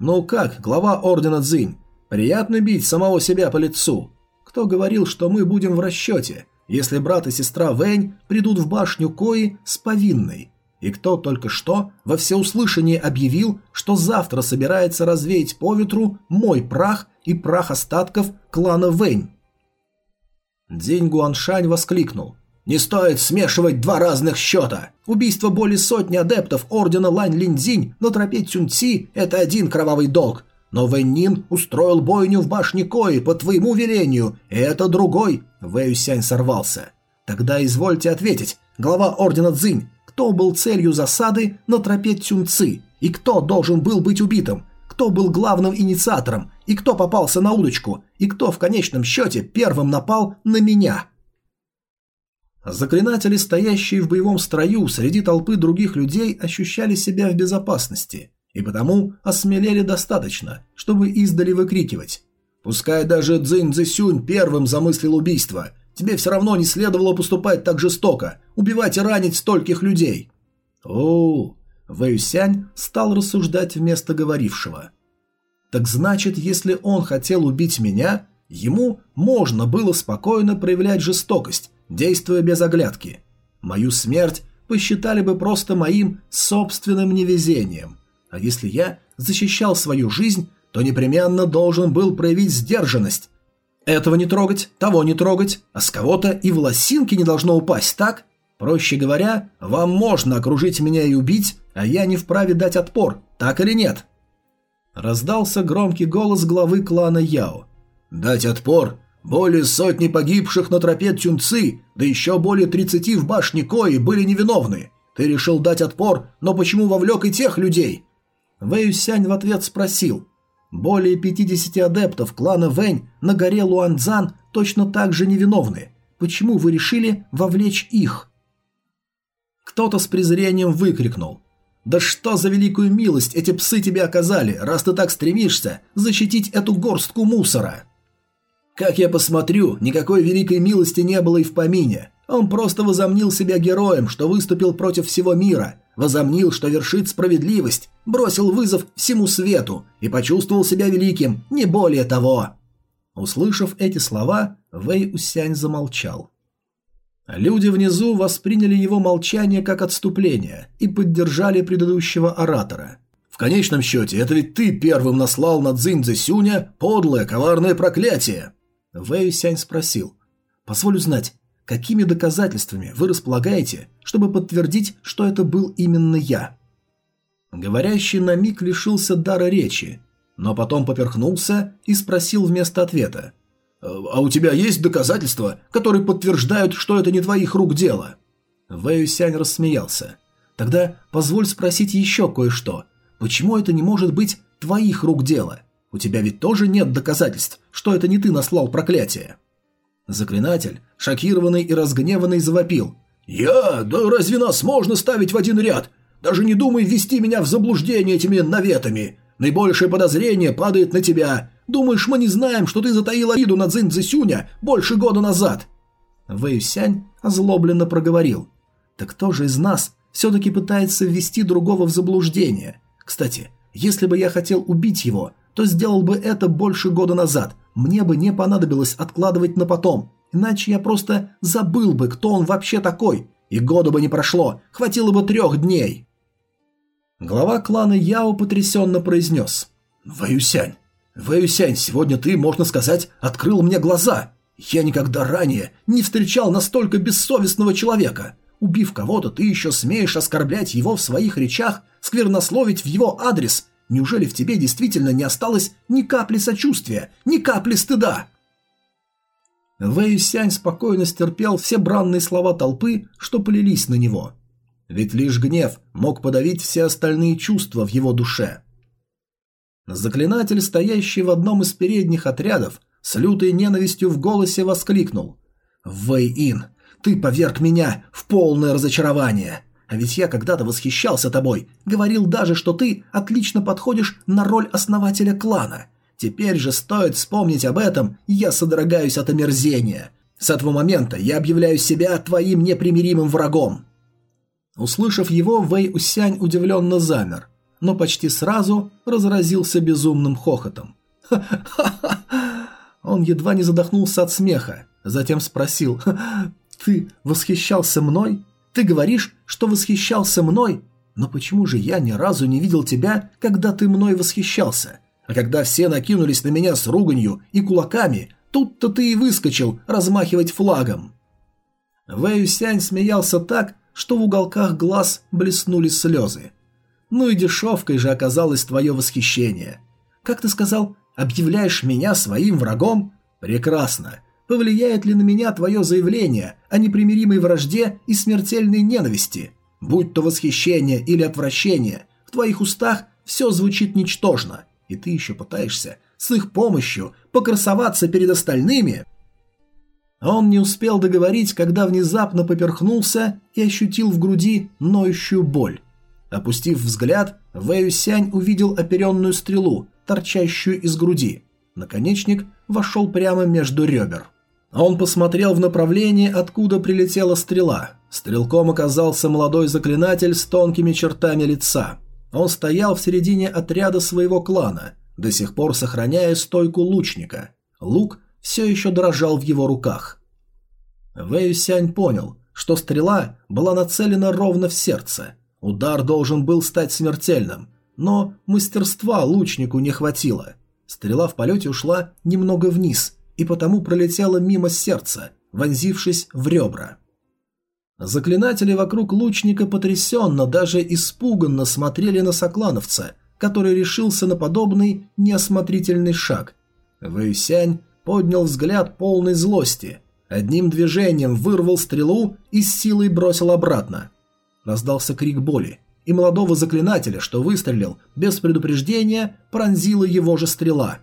«Ну как, глава Ордена Цзинь, приятно бить самого себя по лицу? Кто говорил, что мы будем в расчете, если брат и сестра Вэнь придут в башню Кои с повинной? И кто только что во всеуслышание объявил, что завтра собирается развеять по ветру мой прах и прах остатков клана Вэнь?» День Гуаншань воскликнул. Не стоит смешивать два разных счета. Убийство более сотни адептов Ордена Лань Линдзинь на тропе Цюньци – это один кровавый долг. Но Вэнь Нин устроил бойню в башне Кои по твоему велению, и это другой. Вэй Сянь сорвался. Тогда извольте ответить, глава Ордена Цзинь, кто был целью засады на тропе Цюньци, и кто должен был быть убитым, кто был главным инициатором, и кто попался на удочку, и кто в конечном счете первым напал на меня. Заклинатели, стоящие в боевом строю среди толпы других людей, ощущали себя в безопасности и потому осмелели достаточно, чтобы издали выкрикивать. «Пускай даже Цзинь Цзисюнь первым замыслил убийство, тебе все равно не следовало поступать так жестоко, убивать и ранить стольких людей». «О, Вэйюсянь стал рассуждать вместо говорившего. «Так значит, если он хотел убить меня, ему можно было спокойно проявлять жестокость, действуя без оглядки. Мою смерть посчитали бы просто моим собственным невезением. А если я защищал свою жизнь, то непременно должен был проявить сдержанность. Этого не трогать, того не трогать, а с кого-то и волосинки не должно упасть, так? Проще говоря, вам можно окружить меня и убить, а я не вправе дать отпор, так или нет? Раздался громкий голос главы клана Яо. «Дать отпор? Более сотни погибших на тропе Тюнцы, да еще более тридцати в башне Кои были невиновны. Ты решил дать отпор, но почему вовлек и тех людей?» Вэй Сянь в ответ спросил. «Более 50 адептов клана Вэнь на горе Луанцзан точно так же невиновны. Почему вы решили вовлечь их?» Кто-то с презрением выкрикнул. «Да что за великую милость эти псы тебе оказали, раз ты так стремишься защитить эту горстку мусора?» Как я посмотрю, никакой великой милости не было и в помине. Он просто возомнил себя героем, что выступил против всего мира, возомнил, что вершит справедливость, бросил вызов всему свету и почувствовал себя великим, не более того. Услышав эти слова, Вэй Усянь замолчал. Люди внизу восприняли его молчание как отступление и поддержали предыдущего оратора. В конечном счете, это ведь ты первым наслал на Цзинь Сюня подлое, коварное проклятие. Вэй Сянь спросил. «Позволю знать, какими доказательствами вы располагаете, чтобы подтвердить, что это был именно я?» Говорящий на миг лишился дара речи, но потом поперхнулся и спросил вместо ответа. «А у тебя есть доказательства, которые подтверждают, что это не твоих рук дело?» Вэй Сянь рассмеялся. «Тогда позволь спросить еще кое-что. Почему это не может быть твоих рук дело? У тебя ведь тоже нет доказательств, что это не ты наслал проклятие. Заклинатель, шокированный и разгневанный, завопил. «Я? Да разве нас можно ставить в один ряд? Даже не думай ввести меня в заблуждение этими наветами. Наибольшее подозрение падает на тебя. Думаешь, мы не знаем, что ты затаила виду на Цзинь Цзисюня больше года назад?» Вэй Сянь озлобленно проговорил. «Так кто же из нас все-таки пытается ввести другого в заблуждение? Кстати, если бы я хотел убить его, то сделал бы это больше года назад. Мне бы не понадобилось откладывать на потом. Иначе я просто забыл бы, кто он вообще такой. И года бы не прошло, хватило бы трех дней. Глава клана Яо потрясенно произнес. «Вэюсянь, Вэюсянь, сегодня ты, можно сказать, открыл мне глаза. Я никогда ранее не встречал настолько бессовестного человека. Убив кого-то, ты еще смеешь оскорблять его в своих речах, сквернословить в его адрес Неужели в тебе действительно не осталось ни капли сочувствия, ни капли стыда?» Вэй Сянь спокойно стерпел все бранные слова толпы, что полились на него. Ведь лишь гнев мог подавить все остальные чувства в его душе. Заклинатель, стоящий в одном из передних отрядов, с лютой ненавистью в голосе воскликнул. «Вэй Ин, ты поверг меня в полное разочарование!» А ведь я когда-то восхищался тобой, говорил даже, что ты отлично подходишь на роль основателя клана. Теперь же стоит вспомнить об этом, я содрогаюсь от омерзения. С этого момента я объявляю себя твоим непримиримым врагом». Услышав его, Вэй Усянь удивленно замер, но почти сразу разразился безумным хохотом. «Ха-ха-ха!» Он едва не задохнулся от смеха, затем спросил «Ты восхищался мной?» Ты говоришь, что восхищался мной, но почему же я ни разу не видел тебя, когда ты мной восхищался? А когда все накинулись на меня с руганью и кулаками, тут-то ты и выскочил размахивать флагом». Вэй Сянь смеялся так, что в уголках глаз блеснули слезы. «Ну и дешевкой же оказалось твое восхищение. Как ты сказал, объявляешь меня своим врагом? Прекрасно. Повлияет ли на меня твое заявление о непримиримой вражде и смертельной ненависти? Будь то восхищение или отвращение, в твоих устах все звучит ничтожно, и ты еще пытаешься с их помощью покрасоваться перед остальными. Он не успел договорить, когда внезапно поперхнулся и ощутил в груди ноющую боль. Опустив взгляд, Вэю Сянь увидел оперенную стрелу, торчащую из груди. Наконечник вошел прямо между ребер. Он посмотрел в направлении, откуда прилетела стрела. Стрелком оказался молодой заклинатель с тонкими чертами лица. Он стоял в середине отряда своего клана, до сих пор сохраняя стойку лучника. Лук все еще дрожал в его руках. Вэй Сянь понял, что стрела была нацелена ровно в сердце. Удар должен был стать смертельным, но мастерства лучнику не хватило. Стрела в полете ушла немного вниз – и потому пролетела мимо сердца, вонзившись в ребра. Заклинатели вокруг лучника потрясенно, даже испуганно смотрели на соклановца, который решился на подобный неосмотрительный шаг. Вэйсянь поднял взгляд полной злости. Одним движением вырвал стрелу и с силой бросил обратно. Раздался крик боли, и молодого заклинателя, что выстрелил без предупреждения, пронзила его же стрела.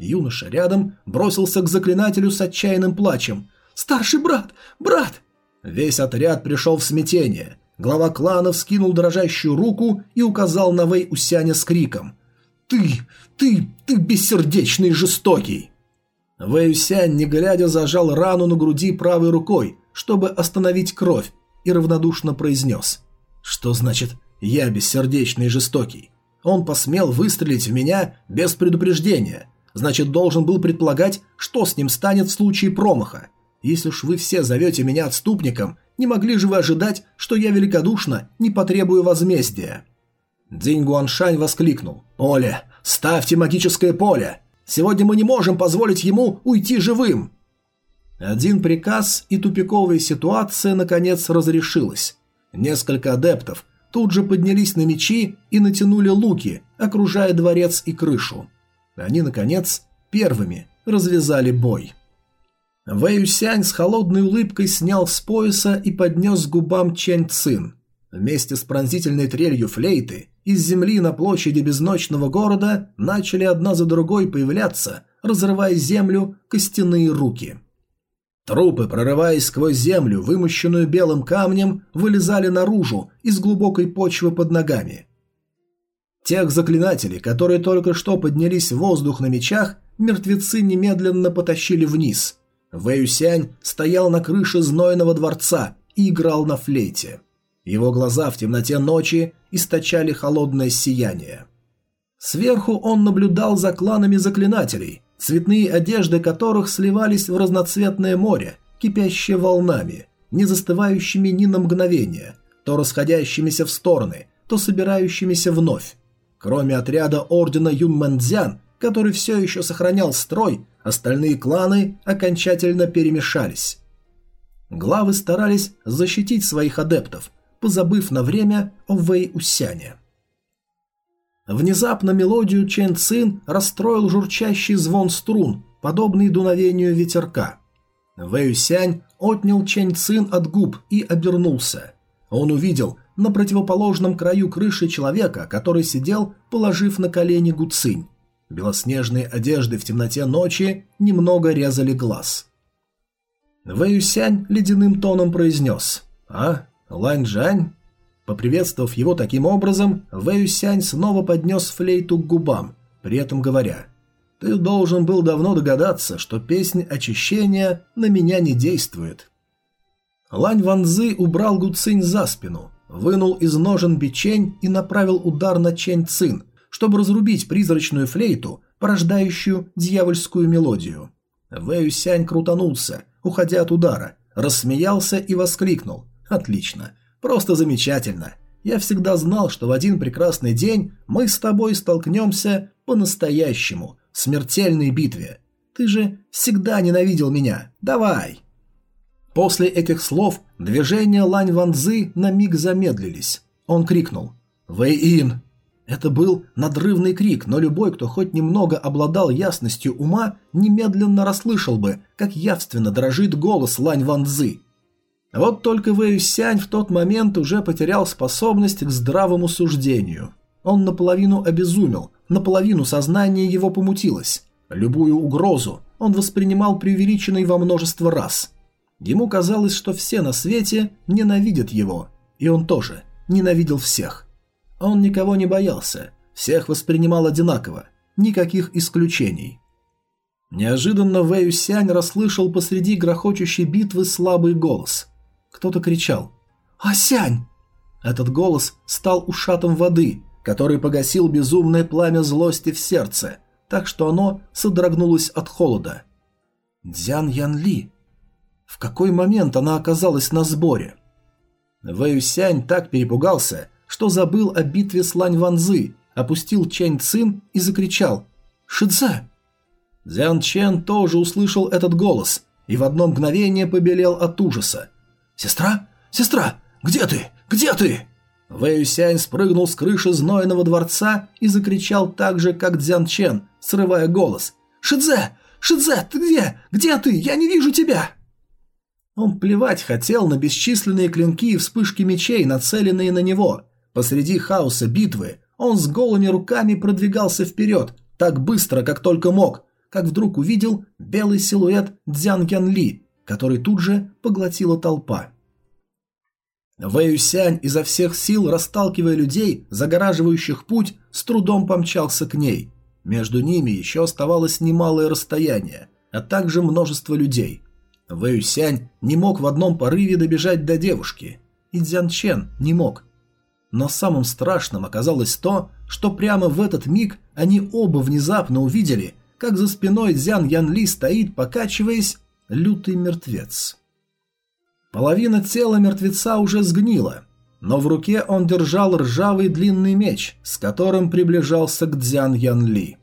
Юноша рядом бросился к заклинателю с отчаянным плачем. «Старший брат! Брат!» Весь отряд пришел в смятение. Глава клана вскинул дрожащую руку и указал на Вэй Усяня с криком. «Ты! Ты! Ты бессердечный и жестокий!» Вэй Усянь, не глядя, зажал рану на груди правой рукой, чтобы остановить кровь, и равнодушно произнес. «Что значит «я бессердечный и жестокий»? Он посмел выстрелить в меня без предупреждения. Значит, должен был предполагать, что с ним станет в случае промаха. Если уж вы все зовете меня отступником, не могли же вы ожидать, что я великодушно не потребую возмездия?» Динь Гуаншань воскликнул. «Поле! Ставьте магическое поле! Сегодня мы не можем позволить ему уйти живым!» Один приказ, и тупиковая ситуация наконец разрешилась. Несколько адептов тут же поднялись на мечи и натянули луки, окружая дворец и крышу. Они, наконец, первыми развязали бой. Вэйюсянь с холодной улыбкой снял с пояса и поднес к губам Чэнь Цин. Вместе с пронзительной трелью флейты из земли на площади безночного города начали одна за другой появляться, разрывая землю, костяные руки. Трупы, прорываясь сквозь землю, вымощенную белым камнем, вылезали наружу из глубокой почвы под ногами. Тех заклинателей, которые только что поднялись в воздух на мечах, мертвецы немедленно потащили вниз – Вэюсянь стоял на крыше знойного дворца и играл на флейте. Его глаза в темноте ночи источали холодное сияние. Сверху он наблюдал за кланами заклинателей, цветные одежды которых сливались в разноцветное море, кипящее волнами, не застывающими ни на мгновение, то расходящимися в стороны, то собирающимися вновь. Кроме отряда ордена Юнмэнцзян, который все еще сохранял строй, остальные кланы окончательно перемешались. Главы старались защитить своих адептов, позабыв на время о Вэй Усяне. Внезапно мелодию Чен Цин расстроил журчащий звон струн, подобный дуновению ветерка. Вэй Усянь отнял Чен Цин от губ и обернулся. Он увидел на противоположном краю крыши человека, который сидел, положив на колени Гуцинь. Белоснежные одежды в темноте ночи немного резали глаз. Вэюсянь ледяным тоном произнес «А, Ланьжань?» Поприветствовав его таким образом, Вэюсянь снова поднес флейту к губам, при этом говоря «Ты должен был давно догадаться, что песнь очищения на меня не действует». Лань Ванзы убрал Гуцинь за спину, вынул из ножен бичень и направил удар на Чэнь Цин, чтобы разрубить призрачную флейту, порождающую дьявольскую мелодию. Вэй Сянь крутанулся, уходя от удара, рассмеялся и воскликнул. «Отлично! Просто замечательно! Я всегда знал, что в один прекрасный день мы с тобой столкнемся по-настоящему, в смертельной битве. Ты же всегда ненавидел меня. Давай!» После этих слов движения Лань Ванзы на миг замедлились. Он крикнул «Вэй Ин, это был надрывный крик, но любой, кто хоть немного обладал ясностью ума, немедленно расслышал бы, как явственно дрожит голос Лань Ван Цзы. Вот только Вэй Сянь в тот момент уже потерял способность к здравому суждению. Он наполовину обезумел, наполовину сознание его помутилось. Любую угрозу он воспринимал преувеличенной во множество раз. Ему казалось, что все на свете ненавидят его, и он тоже ненавидел всех. Он никого не боялся, всех воспринимал одинаково, никаких исключений. Неожиданно Вэй Сянь расслышал посреди грохочущей битвы слабый голос. Кто-то кричал «Асянь!». Этот голос стал ушатом воды, который погасил безумное пламя злости в сердце, так что оно содрогнулось от холода. Дзян Ян Ли. В какой момент она оказалась на сборе? Вэй Сянь так перепугался, что забыл о битве с Лань Ванзы, опустил Чэнь Цин и закричал «Шидзе!». Дзян Чен тоже услышал этот голос и в одно мгновение побелел от ужаса. «Сестра? Сестра! Где ты? Где ты?» Вэй Сянь спрыгнул с крыши знойного дворца и закричал так же, как Дзян Чен, срывая голос. «Шидзе! Шидзе, ты где? Где ты? Я не вижу тебя!» Он плевать хотел на бесчисленные клинки и вспышки мечей, нацеленные на него. Посреди хаоса битвы он с голыми руками продвигался вперед, так быстро, как только мог, как вдруг увидел белый силуэт Дзян Ян Ли, который тут же поглотила толпа. Вэй Юсянь изо всех сил, расталкивая людей, загораживающих путь, с трудом помчался к ней. Между ними еще оставалось немалое расстояние, а также множество людей. Вэй Юсянь не мог в одном порыве добежать до девушки, и Дзян Чен не мог. Но самым страшным оказалось то, что прямо в этот миг они оба внезапно увидели, как за спиной Дзян Ян Ли стоит, покачиваясь, лютый мертвец. Половина тела мертвеца уже сгнила, но в руке он держал ржавый длинный меч, с которым приближался к Дзян Ян Ли.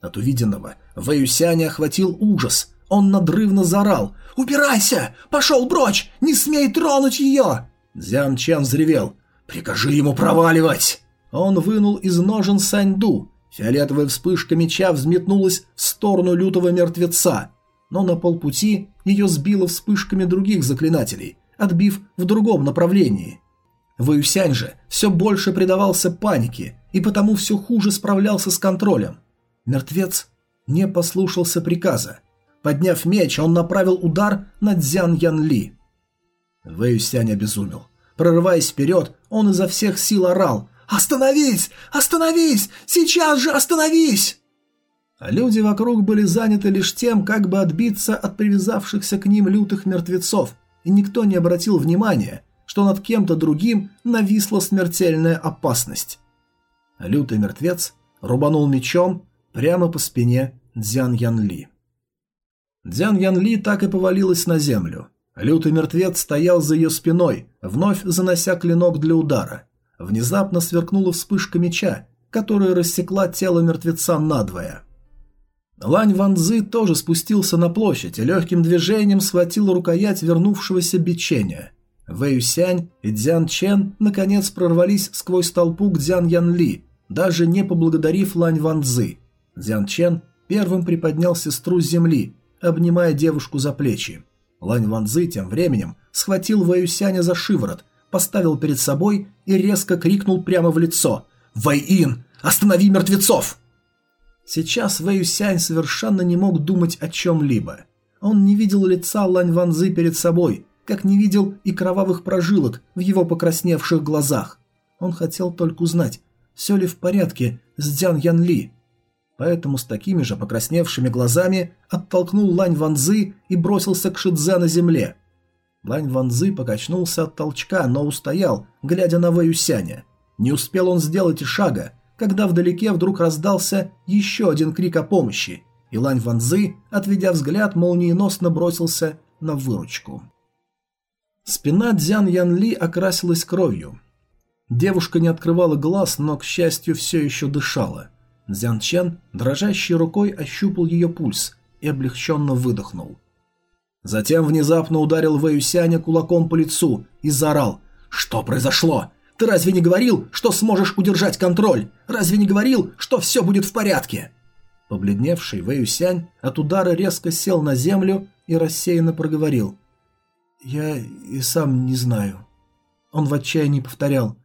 От увиденного Вэюсяня охватил ужас. Он надрывно заорал «Убирайся! Пошел прочь! Не смей тронуть ее!» Дзян Чан взревел «Прикажи ему проваливать!» Он вынул из ножен Саньду. Фиолетовая вспышка меча взметнулась в сторону лютого мертвеца, но на полпути ее сбило вспышками других заклинателей, отбив в другом направлении. Вэюсянь же все больше предавался панике и потому все хуже справлялся с контролем. Мертвец не послушался приказа. Подняв меч, он направил удар на Дзян Ян Ли. Вэюсянь обезумел. Прорываясь вперед, он изо всех сил орал «Остановись! Остановись! Сейчас же остановись!» А люди вокруг были заняты лишь тем, как бы отбиться от привязавшихся к ним лютых мертвецов, и никто не обратил внимания, что над кем-то другим нависла смертельная опасность. Лютый мертвец рубанул мечом прямо по спине Дзян Ян Ли. Дзян Ян Ли так и повалилась на землю. Лютый мертвец стоял за ее спиной, вновь занося клинок для удара. Внезапно сверкнула вспышка меча, которая рассекла тело мертвеца надвое. Лань Ванзы тоже спустился на площадь и легким движением схватил рукоять вернувшегося бичения. Вэй Сянь и Дзян Чен наконец прорвались сквозь толпу к Дзян Ян Ли, даже не поблагодарив Лань Ванзы. Дзян Чен первым приподнял сестру с земли, обнимая девушку за плечи. Лань Ванзы тем временем схватил Вэй Сяня за шиворот, поставил перед собой и резко крикнул прямо в лицо «Вэй Ин, останови мертвецов!» Сейчас Вэй Сянь совершенно не мог думать о чем-либо. Он не видел лица Лань Ванзы перед собой, как не видел и кровавых прожилок в его покрасневших глазах. Он хотел только узнать, все ли в порядке с Дзян Ян Ли. Поэтому с такими же покрасневшими глазами оттолкнул Лань Ванзы и бросился к Шидзе на земле. Лань Ванзы покачнулся от толчка, но устоял, глядя на Вэй Сяня. Не успел он сделать и шага, когда вдалеке вдруг раздался еще один крик о помощи, и Лань Ванзы, отведя взгляд, молниеносно бросился на выручку. Спина Дзян Ян Ли окрасилась кровью. Девушка не открывала глаз, но, к счастью, все еще дышала. Дзян Чен дрожащей рукой ощупал ее пульс и облегченно выдохнул. Затем внезапно ударил Вэюсяня кулаком по лицу и заорал «Что произошло? Ты разве не говорил, что сможешь удержать контроль? Разве не говорил, что все будет в порядке?» Побледневший Вэй Юсянь от удара резко сел на землю и рассеянно проговорил. «Я и сам не знаю». Он в отчаянии повторял.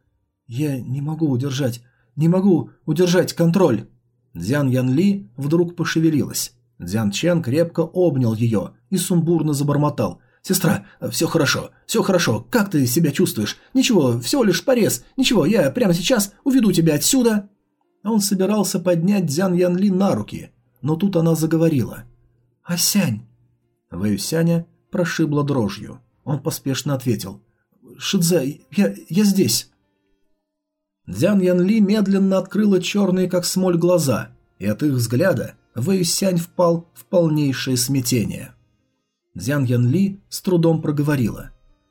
«Я не могу удержать, не могу удержать контроль». Дзян Ян Ли вдруг пошевелилась. Дзян Чен крепко обнял ее и сумбурно забормотал. «Сестра, все хорошо, все хорошо. Как ты себя чувствуешь? Ничего, всего лишь порез. Ничего, я прямо сейчас уведу тебя отсюда». Он собирался поднять Дзян Янли на руки, но тут она заговорила. «Асянь». Вэюсяня прошибла дрожью. Он поспешно ответил. «Шидзе, я, я здесь». Дзян Янли медленно открыла черные, как смоль, глаза, и от их взгляда Вэйсянь впал в полнейшее смятение. Дзян Ян Ли с трудом проговорила.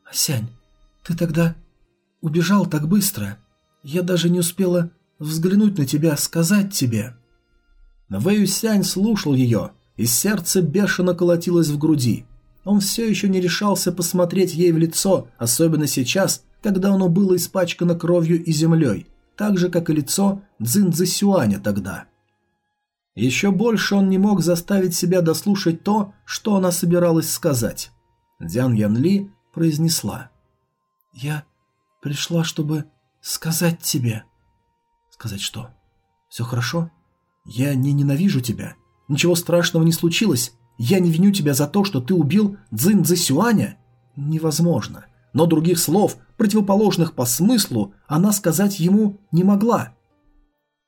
«Асянь, ты тогда убежал так быстро. Я даже не успела взглянуть на тебя, сказать тебе». Вэй Сянь слушал ее, и сердце бешено колотилось в груди. Он все еще не решался посмотреть ей в лицо, особенно сейчас, когда оно было испачкано кровью и землей, так же, как и лицо Цзин Цзэсюаня тогда. Еще больше он не мог заставить себя дослушать то, что она собиралась сказать. Дзян Ян Ли произнесла. «Я пришла, чтобы сказать тебе...» «Сказать что? Все хорошо? Я не ненавижу тебя. Ничего страшного не случилось. Я не виню тебя за то, что ты убил Цзин Цзэсюаня. Невозможно. Но других слов, противоположных по смыслу, она сказать ему не могла.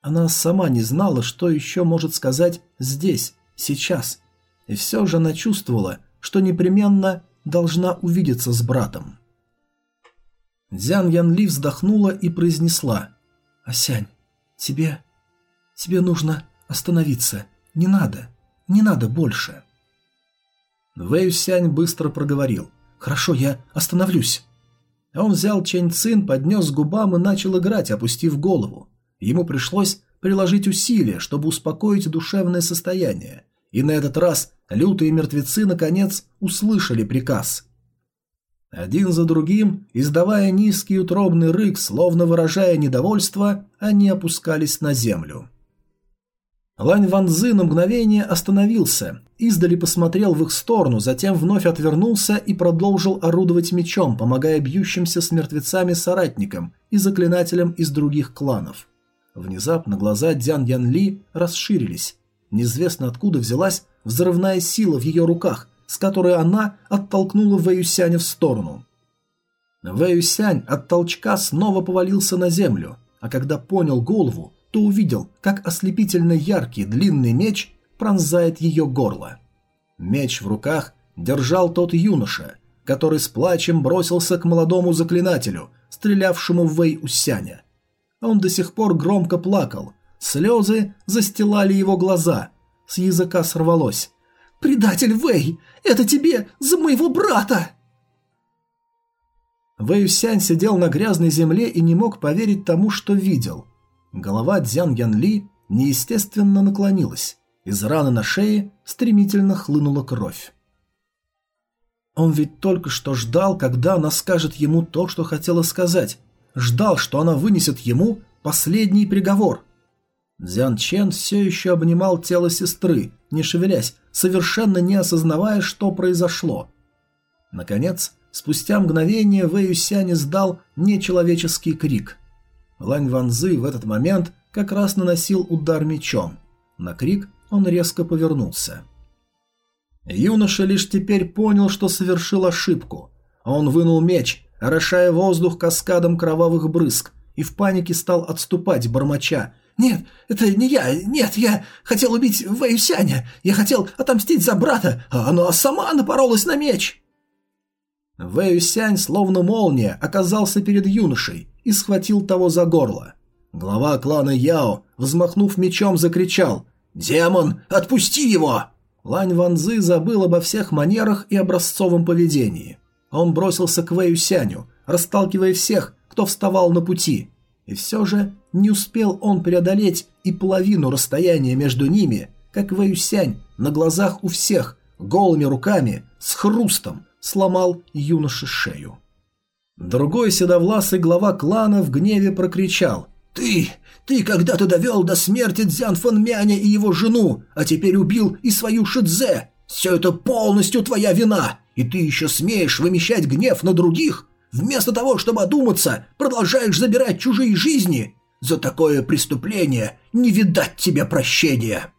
Она сама не знала, что еще может сказать здесь, сейчас. И все же она чувствовала, что непременно должна увидеться с братом. Дзян Ян Ли вздохнула и произнесла. «Асянь, тебе... тебе нужно остановиться. Не надо. Не надо больше». Вэй Сянь быстро проговорил. «Хорошо, я остановлюсь». Он взял Чэнь Цин, поднес к губам и начал играть, опустив голову. Ему пришлось приложить усилия, чтобы успокоить душевное состояние. И на этот раз лютые мертвецы наконец услышали приказ. Один за другим, издавая низкий утробный рык, словно выражая недовольство, они опускались на землю. Лань Ванзы на мгновение остановился, издали посмотрел в их сторону, затем вновь отвернулся и продолжил орудовать мечом, помогая бьющимся с мертвецами соратникам и заклинателям из других кланов. Внезапно глаза Дзян Ян Ли расширились. Неизвестно откуда взялась взрывная сила в ее руках, с которой она оттолкнула Вэюсяня в сторону. Вэюсянь от толчка снова повалился на землю, а когда понял голову, то увидел, как ослепительно яркий длинный меч пронзает ее горло. Меч в руках держал тот юноша, который с плачем бросился к молодому заклинателю, стрелявшему в Вэй Усяня. Он до сих пор громко плакал, слезы застилали его глаза, с языка сорвалось. «Предатель Вэй! Это тебе за моего брата!» Вэй Усянь сидел на грязной земле и не мог поверить тому, что видел – Голова Дзян Ян Ли неестественно наклонилась. Из раны на шее стремительно хлынула кровь. Он ведь только что ждал, когда она скажет ему то, что хотела сказать. Ждал, что она вынесет ему последний приговор. Дзян Чен все еще обнимал тело сестры, не шевелясь, совершенно не осознавая, что произошло. Наконец, спустя мгновение Вэй Юсянь издал нечеловеческий крик – Лань Ванзы в этот момент как раз наносил удар мечом. На крик он резко повернулся. Юноша лишь теперь понял, что совершил ошибку. Он вынул меч, орошая воздух каскадом кровавых брызг, и в панике стал отступать, бормоча. «Нет, это не я, нет, я хотел убить Вэйсяня, я хотел отомстить за брата, а она сама напоролась на меч!» Вэйсянь, словно молния, оказался перед юношей и схватил того за горло. Глава клана Яо, взмахнув мечом, закричал «Демон, отпусти его!» Лань Ванзы забыл обо всех манерах и образцовом поведении. Он бросился к Вэю Сяню, расталкивая всех, кто вставал на пути. И все же не успел он преодолеть и половину расстояния между ними, как Вэю Сянь на глазах у всех, голыми руками, с хрустом, сломал юноше шею. Другой седовласый глава клана в гневе прокричал. «Ты! Ты когда-то довел до смерти Дзян Фэн Мяня и его жену, а теперь убил и свою Шидзе! Все это полностью твоя вина! И ты еще смеешь вымещать гнев на других? Вместо того, чтобы одуматься, продолжаешь забирать чужие жизни? За такое преступление не видать тебе прощения!»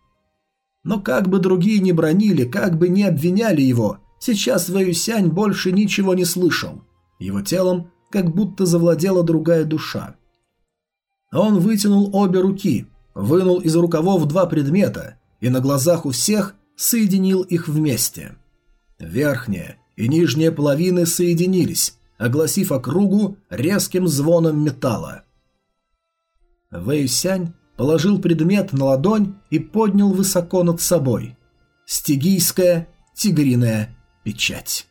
Но как бы другие не бронили, как бы не обвиняли его, сейчас Вэюсянь больше ничего не слышал. Его телом как будто завладела другая душа. Он вытянул обе руки, вынул из рукавов два предмета и на глазах у всех соединил их вместе. Верхняя и нижняя половины соединились, огласив округу резким звоном металла. Вэйсянь положил предмет на ладонь и поднял высоко над собой. Стигийская тигриная печать.